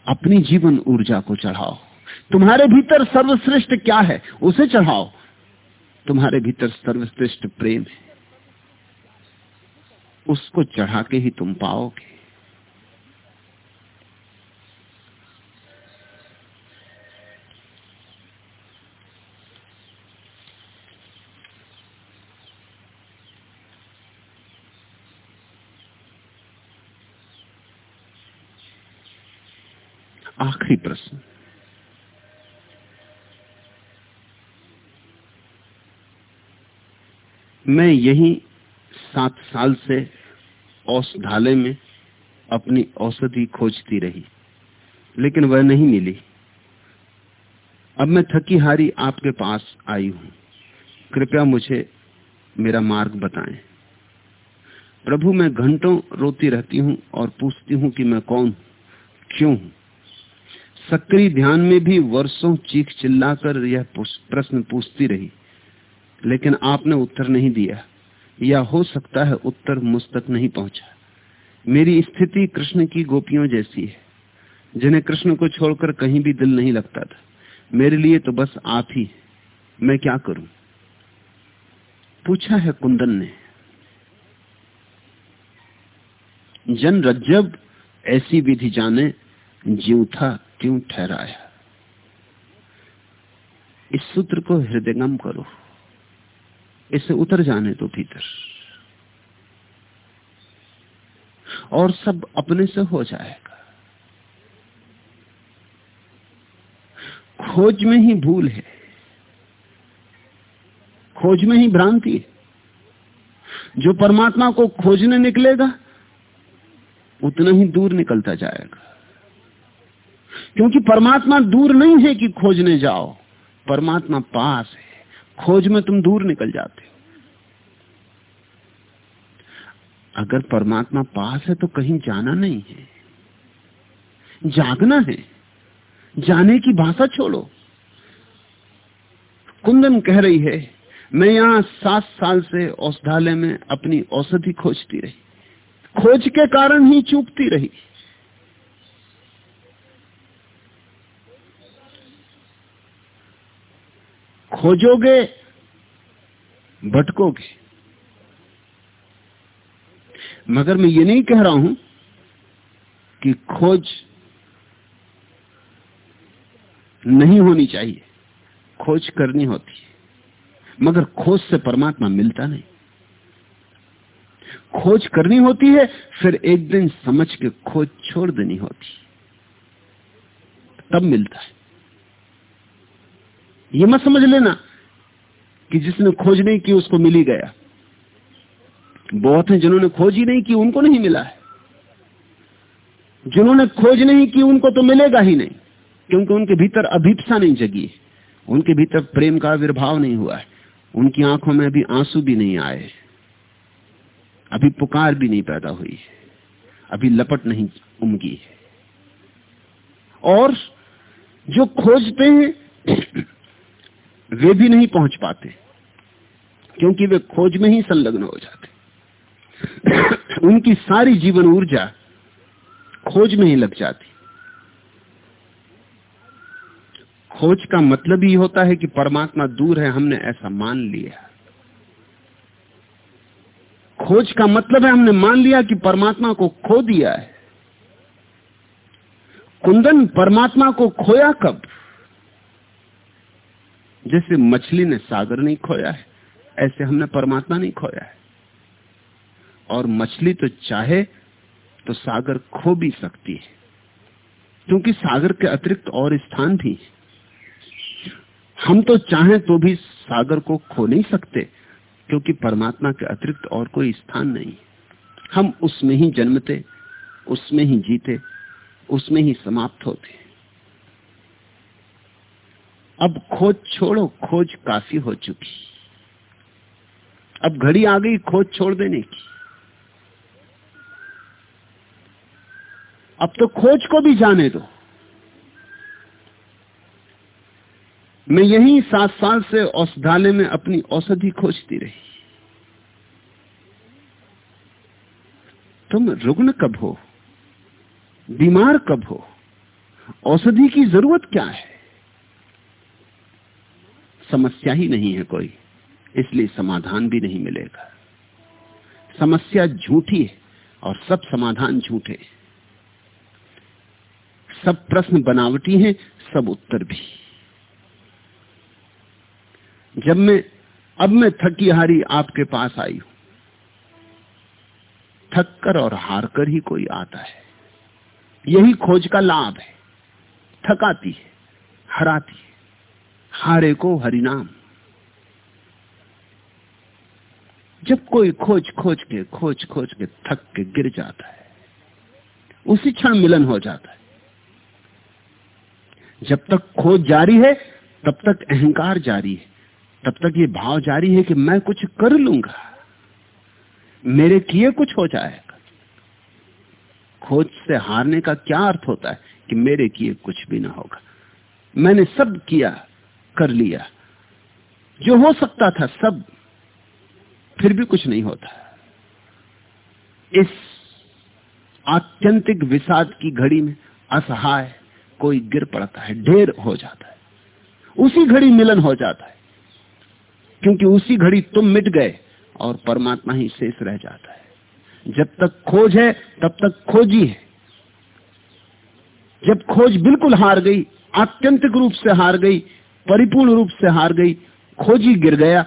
अपनी जीवन ऊर्जा को चढ़ाओ। तुम्हारे भीतर सर्वश्रेष्ठ क्या है, उसे चढ़ाओ। तुम्हारे भीतर सर्वश्रेष्ठ प्रेम है। उसको चढ़ा के ही तुम पाओगे आखिरी प्रश्न मैं यही सात साल से औषधालय में अपनी औषधि खोजती रही, लेकिन वह नहीं मिली। अब मैं थकी हारी आपके पास आई हूँ। कृपया मुझे मेरा मार्ग बताएँ। प्रभु, मैं घंटों रोती रहती हूँ और पूछती हूँ कि मैं कौन क्यों हूँ। सक्रिय ध्यान में भी वर्षों चीख चिल्लाकर यह प्रश्न पूछती रही। लेकिन आपने उत्तर नहीं दिया। या हो सकता है उत्तर मुझ तक नहीं पहुँचा। मेरी स्थिति कृष्ण की गोपियों जैसी है, जिन्हें कृष्ण को छोड़कर कहीं भी दिल नहीं लगता था। मेरे लिए तो बस आप ही मैं क्या करूँ? पूछा है कुंदन ने। जन रज्जब, ऐसी विधि जाने, जीव था क्यों ठहराया? इस सूत्र को हृदयंगम करो। इसे उतर जाने दो भीतर। और सब अपने से हो जाएगा। खोज में ही भूल है। खोज में ही भ्रांति है। जो परमात्मा को खोजने निकलेगा, उतना ही दूर निकलता जाएगा। क्योंकि परमात्मा दूर नहीं है कि खोजने जाओ, परमात्मा पास है। खोज में तुम दूर निकल जाते हो। अगर परमात्मा पास है तो कहीं जाना नहीं है। जागना है। जाने की भाषा छोड़ो। कुंदन कह रही है, मैं यहाँ सात साल से औषधालय में अपनी औषधि खोजती रही। खोज के कारण ही चूकती रही। खोजोगे, भटकोगे। मगर मैं ये नहीं कह रहा हूँ कि खोज नहीं होनी चाहिए। खोज करनी होती है। मगर खोज से परमात्मा मिलता नहीं। खोज करनी होती है, फिर एक दिन समझ के खोज छोड़ देनी होती तब मिलता है। ये मत समझ लेना कि जिसने खोज नहीं की उसको मिल गया। बहुत हैं जिन्होंने खोज ही नहीं की, उनको नहीं मिला है। जिन्होंने खोज नहीं की, उनको तो मिलेगा ही नहीं, क्योंकि उनके भीतर अभिप्सा नहीं जगी उनके भीतर प्रेम का आविर्भाव नहीं हुआ है। उनकी आँखों में अभी आँसू भी नहीं आए अभी पुकार भी नहीं पैदा हुई अभी लपट नहीं उमगी और जो खोजते हैं वे भी नहीं पहुँच पाते, क्योंकि वे खोज में ही संलग्न हो जाते। उनकी सारी जीवन ऊर्जा खोज में ही लग जाती। खोज का मतलब ही होता है कि परमात्मा दूर है, हमने ऐसा मान लिया। खोज का मतलब है, हमने मान लिया कि परमात्मा को खो दिया है। कुंदन परमात्मा को खोया कब? जैसे मछली ने सागर नहीं खोया है, ऐसे हमने परमात्मा नहीं खोया है। और मछली तो चाहे तो सागर खो भी सकती है, क्योंकि सागर के अतिरिक्त और स्थान भी हम तो चाहें तो भी सागर को खो नहीं सकते, क्योंकि परमात्मा के अतिरिक्त और कोई स्थान नहीं हम उसमें ही जन्मते, उसमें ही जीते, उसमें ही समाप्त होते अब खोज छोड़ो, खोज काफ़ी हो चुकी। अब घड़ी आ गई, खोज छोड़ देने की। अब तो खोज को भी जाने दो। मैं यही सात साल से औषधालय में अपनी औषधि खोजती रही। तुम रुग्ण कब हो? बीमार कब हो? औषधि की ज़रूरत क्या है? समस्या ही नहीं है कोई, इसलिए समाधान भी नहीं मिलेगा। समस्या झूठी है और सब समाधान झूठे सब प्रश्न बनावटी हैं, सब उत्तर भी। जब मैं, अब मैं थकी हारी आपके पास आई हूँ। थक कर और हार कर ही कोई आता है। यही खोज का लाभ है। थकाती है, हराती है। हारे को हरिनाम। जब कोई खोज खोज के, खोज खोज के थक के गिर जाता है, उसी क्षण मिलन हो जाता है। जब तक खोज जारी है, तब तक अहंकार जारी है। तब तक ये भाव जारी है कि मैं कुछ कर लूँगा। मेरे किए कुछ हो जाएगा। खोज से हारने का क्या अर्थ होता है कि मेरे किए कुछ भी ना होगा। मैंने सब किया कर लिया। जो हो सकता था सब, फिर भी कुछ नहीं होता। इस आत्यंतिक विषाद की घड़ी में असहाय कोई गिर पड़ता है, ढेर हो जाता है। उसी घड़ी मिलन हो जाता है, क्योंकि उसी घड़ी तुम मिट गए और परमात्मा ही शेष रह जाता है। जब तक खोज है, तब तक खोजी है। जब खोज बिल्कुल हार गई, आत्यंतिक रूप से हार गई परिपूर्ण रूप से हार गई, खोजी गिर गया,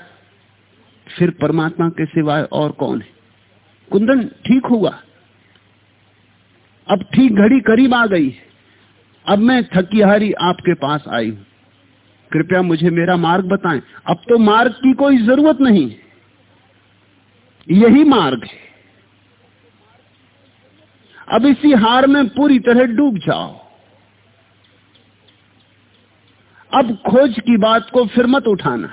फिर परमात्मा के सिवाय और कौन है? कुंदन, ठीक हुआ। अब ठीक घड़ी करीब आ गई है। अब मैं थकी हारी आपके पास आई हूँ। कृपया मुझे मेरा मार्ग बताएँ। अब तो मार्ग की कोई ज़रूरत नहीं यही मार्ग है। अब इसी हार में पूरी तरह डूब जाओ। अब खोज की बात को फिर मत उठाना।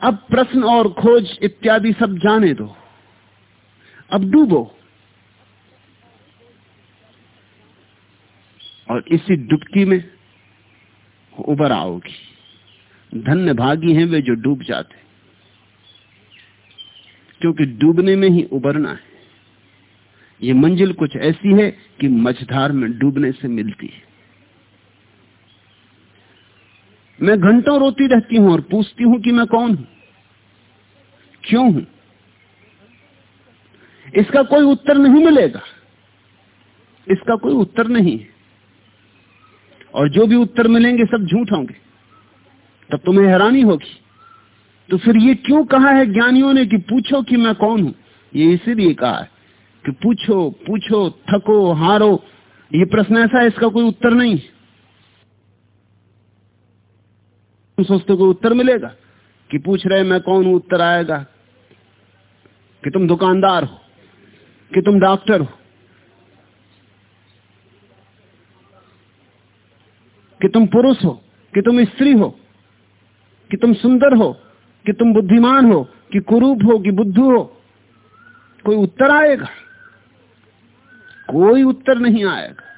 अब प्रश्न और खोज इत्यादि सब जाने दो। अब डूबो। और इसी डुबकी में उबर आओगी। धन्य भागी हैं वे जो डूब जाते। क्योंकि डूबने में ही उबरना है। ये मंजिल कुछ ऐसी है कि मझधार में डूबने से मिलती है। मैं घंटों रोती रहती हूँ और पूछती हूँ कि मैं कौन हूँ? क्यों हूँ? इसका कोई उत्तर नहीं मिलेगा। इसका कोई उत्तर नहीं है। और जो भी उत्तर मिलेंगे, सब झूठ होंगे। तब तुम्हें हैरानी होगी। तो फिर ये क्यों कहा है ज्ञानियों ने कि पूछो कि मैं कौन हूँ? ये इसीलिए कहा है कि पूछो पूछो, थको, हारो। ये प्रश्न ऐसा है, इसका कोई उत्तर नहीं तुम सोचते कोई उत्तर मिलेगा कि पूछ रहे मैं कौन हूँ? उत्तर आएगा कि तुम दुकानदार हो, कि तुम डॉक्टर हो, कि तुम पुरुष हो, कि तुम स्त्री हो, कि तुम सुंदर हो, कि तुम बुद्धिमान हो, कि कुरूप हो, कि बुद्धू हो। कोई उत्तर आएगा? कोई उत्तर नहीं आएगा।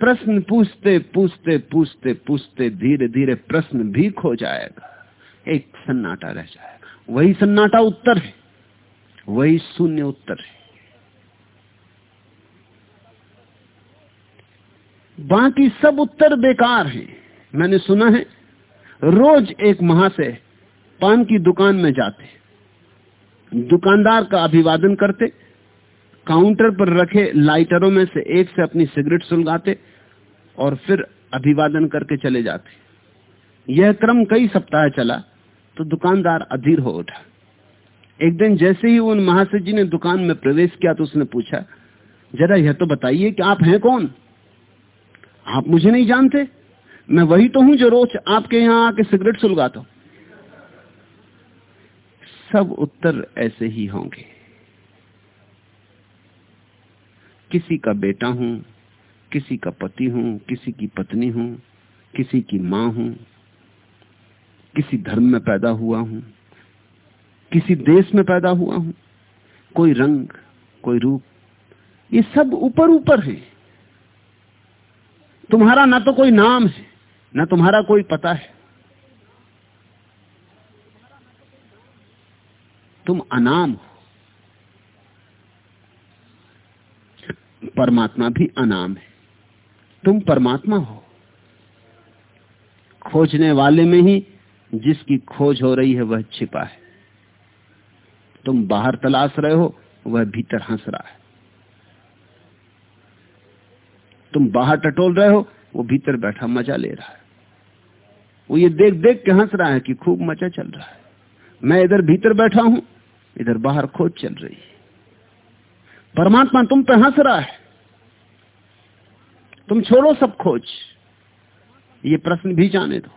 प्रश्न पूछते पूछते पूछते पूछते धीरे धीरे प्रश्न भी खो जाएगा। एक सन्नाटा रह जाएगा। वही सन्नाटा उत्तर है, वही शून्य उत्तर है। बाकी सब उत्तर बेकार हैं। मैंने सुना है, रोज एक महाशय पान की दुकान में जाते, दुकानदार का अभिवादन करते काउंटर पर रखे लाइटरों में से एक से अपनी सिगरेट सुलगाते और फिर अभिवादन करके चले जाते। यह क्रम कई सप्ताह चला तो दुकानदार अधीर हो उठा। एक दिन जैसे ही उन महाशय जी ने दुकान में प्रवेश किया तो उसने पूछा, जरा यह तो बताइए कि आप हैं कौन? आप मुझे नहीं जानते? मैं वही तो हूँ जो रोज आपके यहाँ आके सिगरेट सुलगाता हूँ। सब उत्तर ऐसे ही होंगे। किसी का बेटा हूँ, किसी का पति हूँ, किसी की पत्नी हूँ, किसी की माँ हूँ, किसी धर्म में पैदा हुआ हूँ, किसी देश में पैदा हुआ हूँ, कोई रंग, कोई रूप, ये सब ऊपर ऊपर है। तुम्हारा ना तो कोई नाम है, ना तुम्हारा कोई पता है। तुम अनाम हो। परमात्मा भी अनाम है। तुम परमात्मा हो। खोजने वाले में ही जिसकी खोज हो रही है, वह छिपा है। तुम बाहर तलाश रहे हो, वह भीतर हंस रहा है। तुम बाहर टटोल रहे हो, वो भीतर बैठा मज़ा ले रहा है। वो ये देख देख के हंस रहा है कि खूब मज़ा चल रहा है। मैं इधर भीतर बैठा हूँ, इधर बाहर खोज चल रही है। परमात्मा तुम पे हंस रहा है। तुम छोड़ो सब खोज। ये प्रश्न भी जाने दो।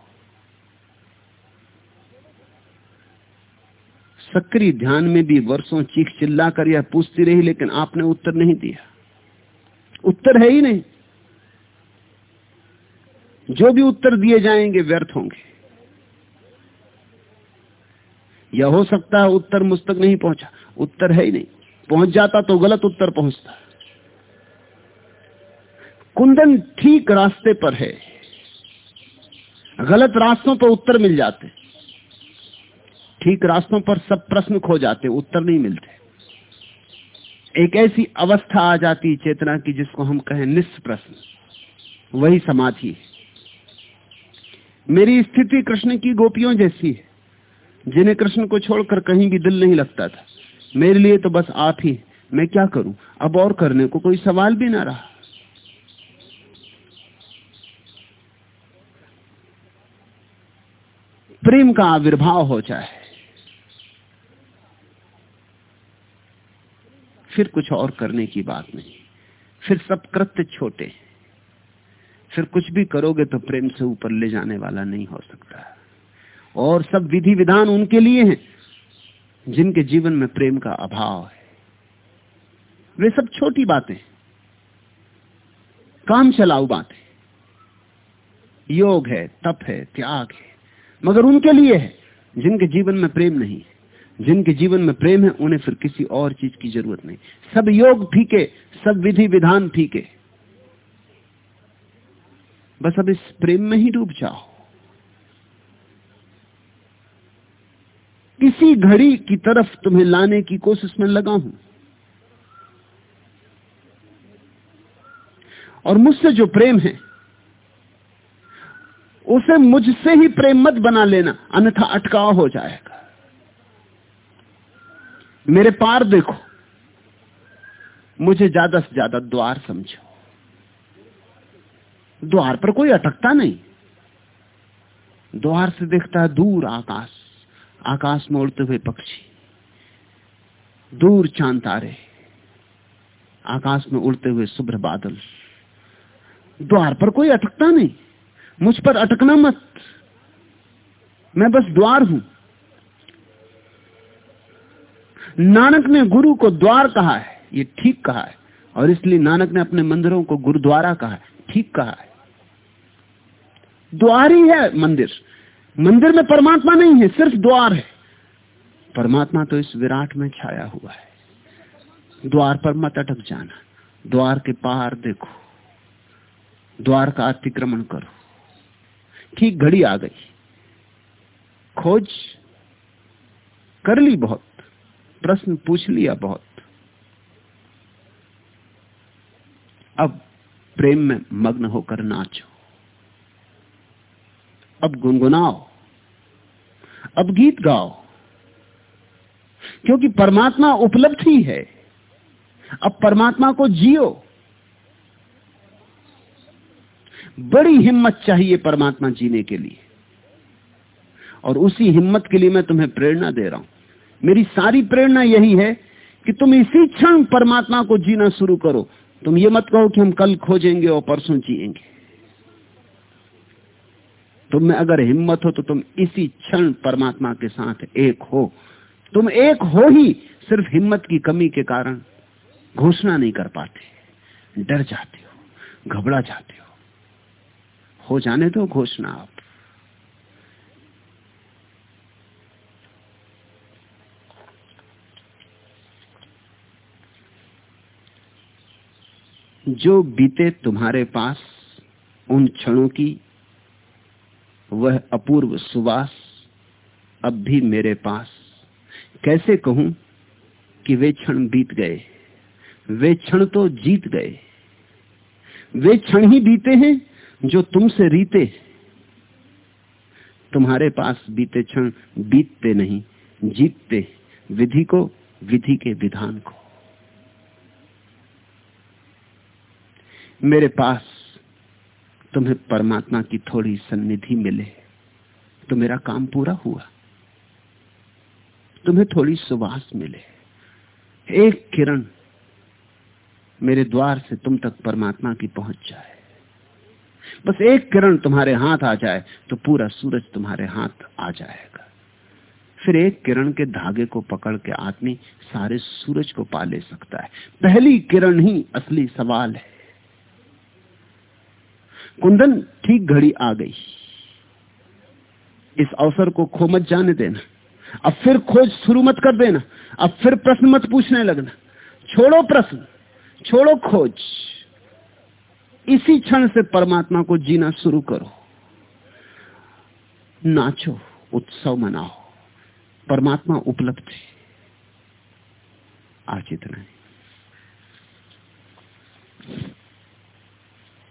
सक्रिय ध्यान में भी वर्षों चीख चिल्ला कर यह पूछती रही, लेकिन आपने उत्तर नहीं दिया। उत्तर है ही नहीं। जो भी उत्तर दिए जाएँगे, व्यर्थ होंगे। यह हो सकता है उत्तर मुझ तक नहीं पहुँचा। उत्तर है ही नहीं। पहुँच जाता तो गलत उत्तर पहुँचता। कुंदन ठीक रास्ते पर है। गलत रास्तों पर उत्तर मिल जाते। ठीक रास्तों पर सब प्रश्न खो जाते, उत्तर नहीं मिलते। एक ऐसी अवस्था आ जाती चेतना की जिसको हम कहें निष्प्रश्न। वही समाधि है। मेरी स्थिति कृष्ण की गोपियों जैसी है। जिन्हें कृष्ण को छोड़कर कहीं भी दिल नहीं लगता था। मेरे लिए तो बस आप ही। मैं क्या करूँ? अब और करने को कोई सवाल भी ना रहा। प्रेम का आविर्भाव हो जाए। फिर कुछ और करने की बात नहीं। फिर सब कृत्य छोटे। फिर कुछ भी करोगे तो प्रेम से ऊपर ले जाने वाला नहीं हो सकता। और सब विधि विधान उनके लिए हैं। जिनके जीवन में प्रेम का अभाव है। वे सब छोटी बातें काम चलाऊ बातें। योग है, तप है, त्याग है, मगर उनके लिए है, जिनके जीवन में प्रेम नहीं है। जिनके जीवन में प्रेम है, उन्हें फिर किसी और चीज़ की ज़रूरत नहीं। सब योग फीके, सब विधि विधान फीके। बस अब इस प्रेम में ही डूब जाओ। इसी घड़ी की तरफ़ तुम्हें लाने की कोशिश में लगा हूँ। और मुझसे जो प्रेम है, उसे मुझसे ही प्रेम मत बना लेना, अन्यथा अटकाव हो जाएगा। मेरे पार देखो, मुझे ज़्यादा से ज़्यादा द्वार समझो। द्वार पर कोई अटकता नहीं। द्वार से देखता है दूर आकाश। आकाश में उड़ते हुए पक्षी, दूर चाँद तारे, आकाश में उड़ते हुए शुभ्र बादल। द्वार पर कोई अटकता नहीं। मुझ पर अटकना मत। मैं बस द्वार हूँ। नानक ने गुरु को द्वार कहा है, ये ठीक कहा है, और इसलिए नानक ने अपने मंदिरों को गुरुद्वारा कहा है, ठीक कहा है। द्वार ही है मंदिर। मंदिर में परमात्मा नहीं है, सिर्फ़ द्वार है। परमात्मा तो इस विराट में छाया हुआ है। द्वार पर मत अटक जाना। द्वार के पार देखो। द्वार का अतिक्रमण करो। ठीक घड़ी आ गई। खोज कर ली बहुत। प्रश्न पूछ लिया बहुत। अब प्रेम में मग्न होकर नाचो। अब गुनगुनाओ। अब गीत गाओ। क्योंकि परमात्मा उपलब्ध ही है। अब परमात्मा को जियो। बड़ी हिम्मत चाहिए परमात्मा जीने के लिए। और उसी हिम्मत के लिए मैं तुम्हें प्रेरणा दे रहा हूँ। मेरी सारी प्रेरणा यही है कि तुम इसी क्षण परमात्मा को जीना शुरू करो। तुम ये मत कहो कि हम कल खोजेंगे और परसों जिएँगे। तुम में अगर हिम्मत हो तो तुम इसी क्षण परमात्मा के साथ एक हो। तुम एक हो ही सिर्फ़ हिम्मत की कमी के कारण घोषणा नहीं कर पाते। डर जाते हो, घबरा जाते हो। हो जाने दो घोषणा आप। जो बीते तुम्हारे पास, उन क्षणों की वह अपूर्व सुवास अब भी मेरे पास। कैसे कहूँ कि वे क्षण बीत गए? वे क्षण तो जीत गए। वे क्षण ही बीते हैं जो तुमसे रीते। तुम्हारे पास बीते क्षण बीतते नहीं, जीतते विधि को, विधि के विधान को। मेरे पास तुम्हें परमात्मा की थोड़ी सन्निधि मिले तो मेरा काम पूरा हुआ। तुम्हें थोड़ी सुवास मिले। एक किरण मेरे द्वार से तुम तक परमात्मा की पहुँच जाए। बस एक किरण तुम्हारे हाथ आ जाए तो पूरा सूरज तुम्हारे हाथ आ जाएगा। फिर एक किरण के धागे को पकड़ के आदमी सारे सूरज को पा ले सकता है। पहली किरण ही असली सवाल है। कुंदन, ठीक घड़ी आ गई। इस अवसर को खो मत जाने देना। अब फिर खोज शुरू मत कर देना। अब फिर प्रश्न मत पूछने लगना। छोड़ो प्रश्न, छोड़ो खोज। इसी क्षण से परमात्मा को जीना शुरू करो। नाचो, उत्सव मनाओ। परमात्मा उपलब्ध है। आज इतना है।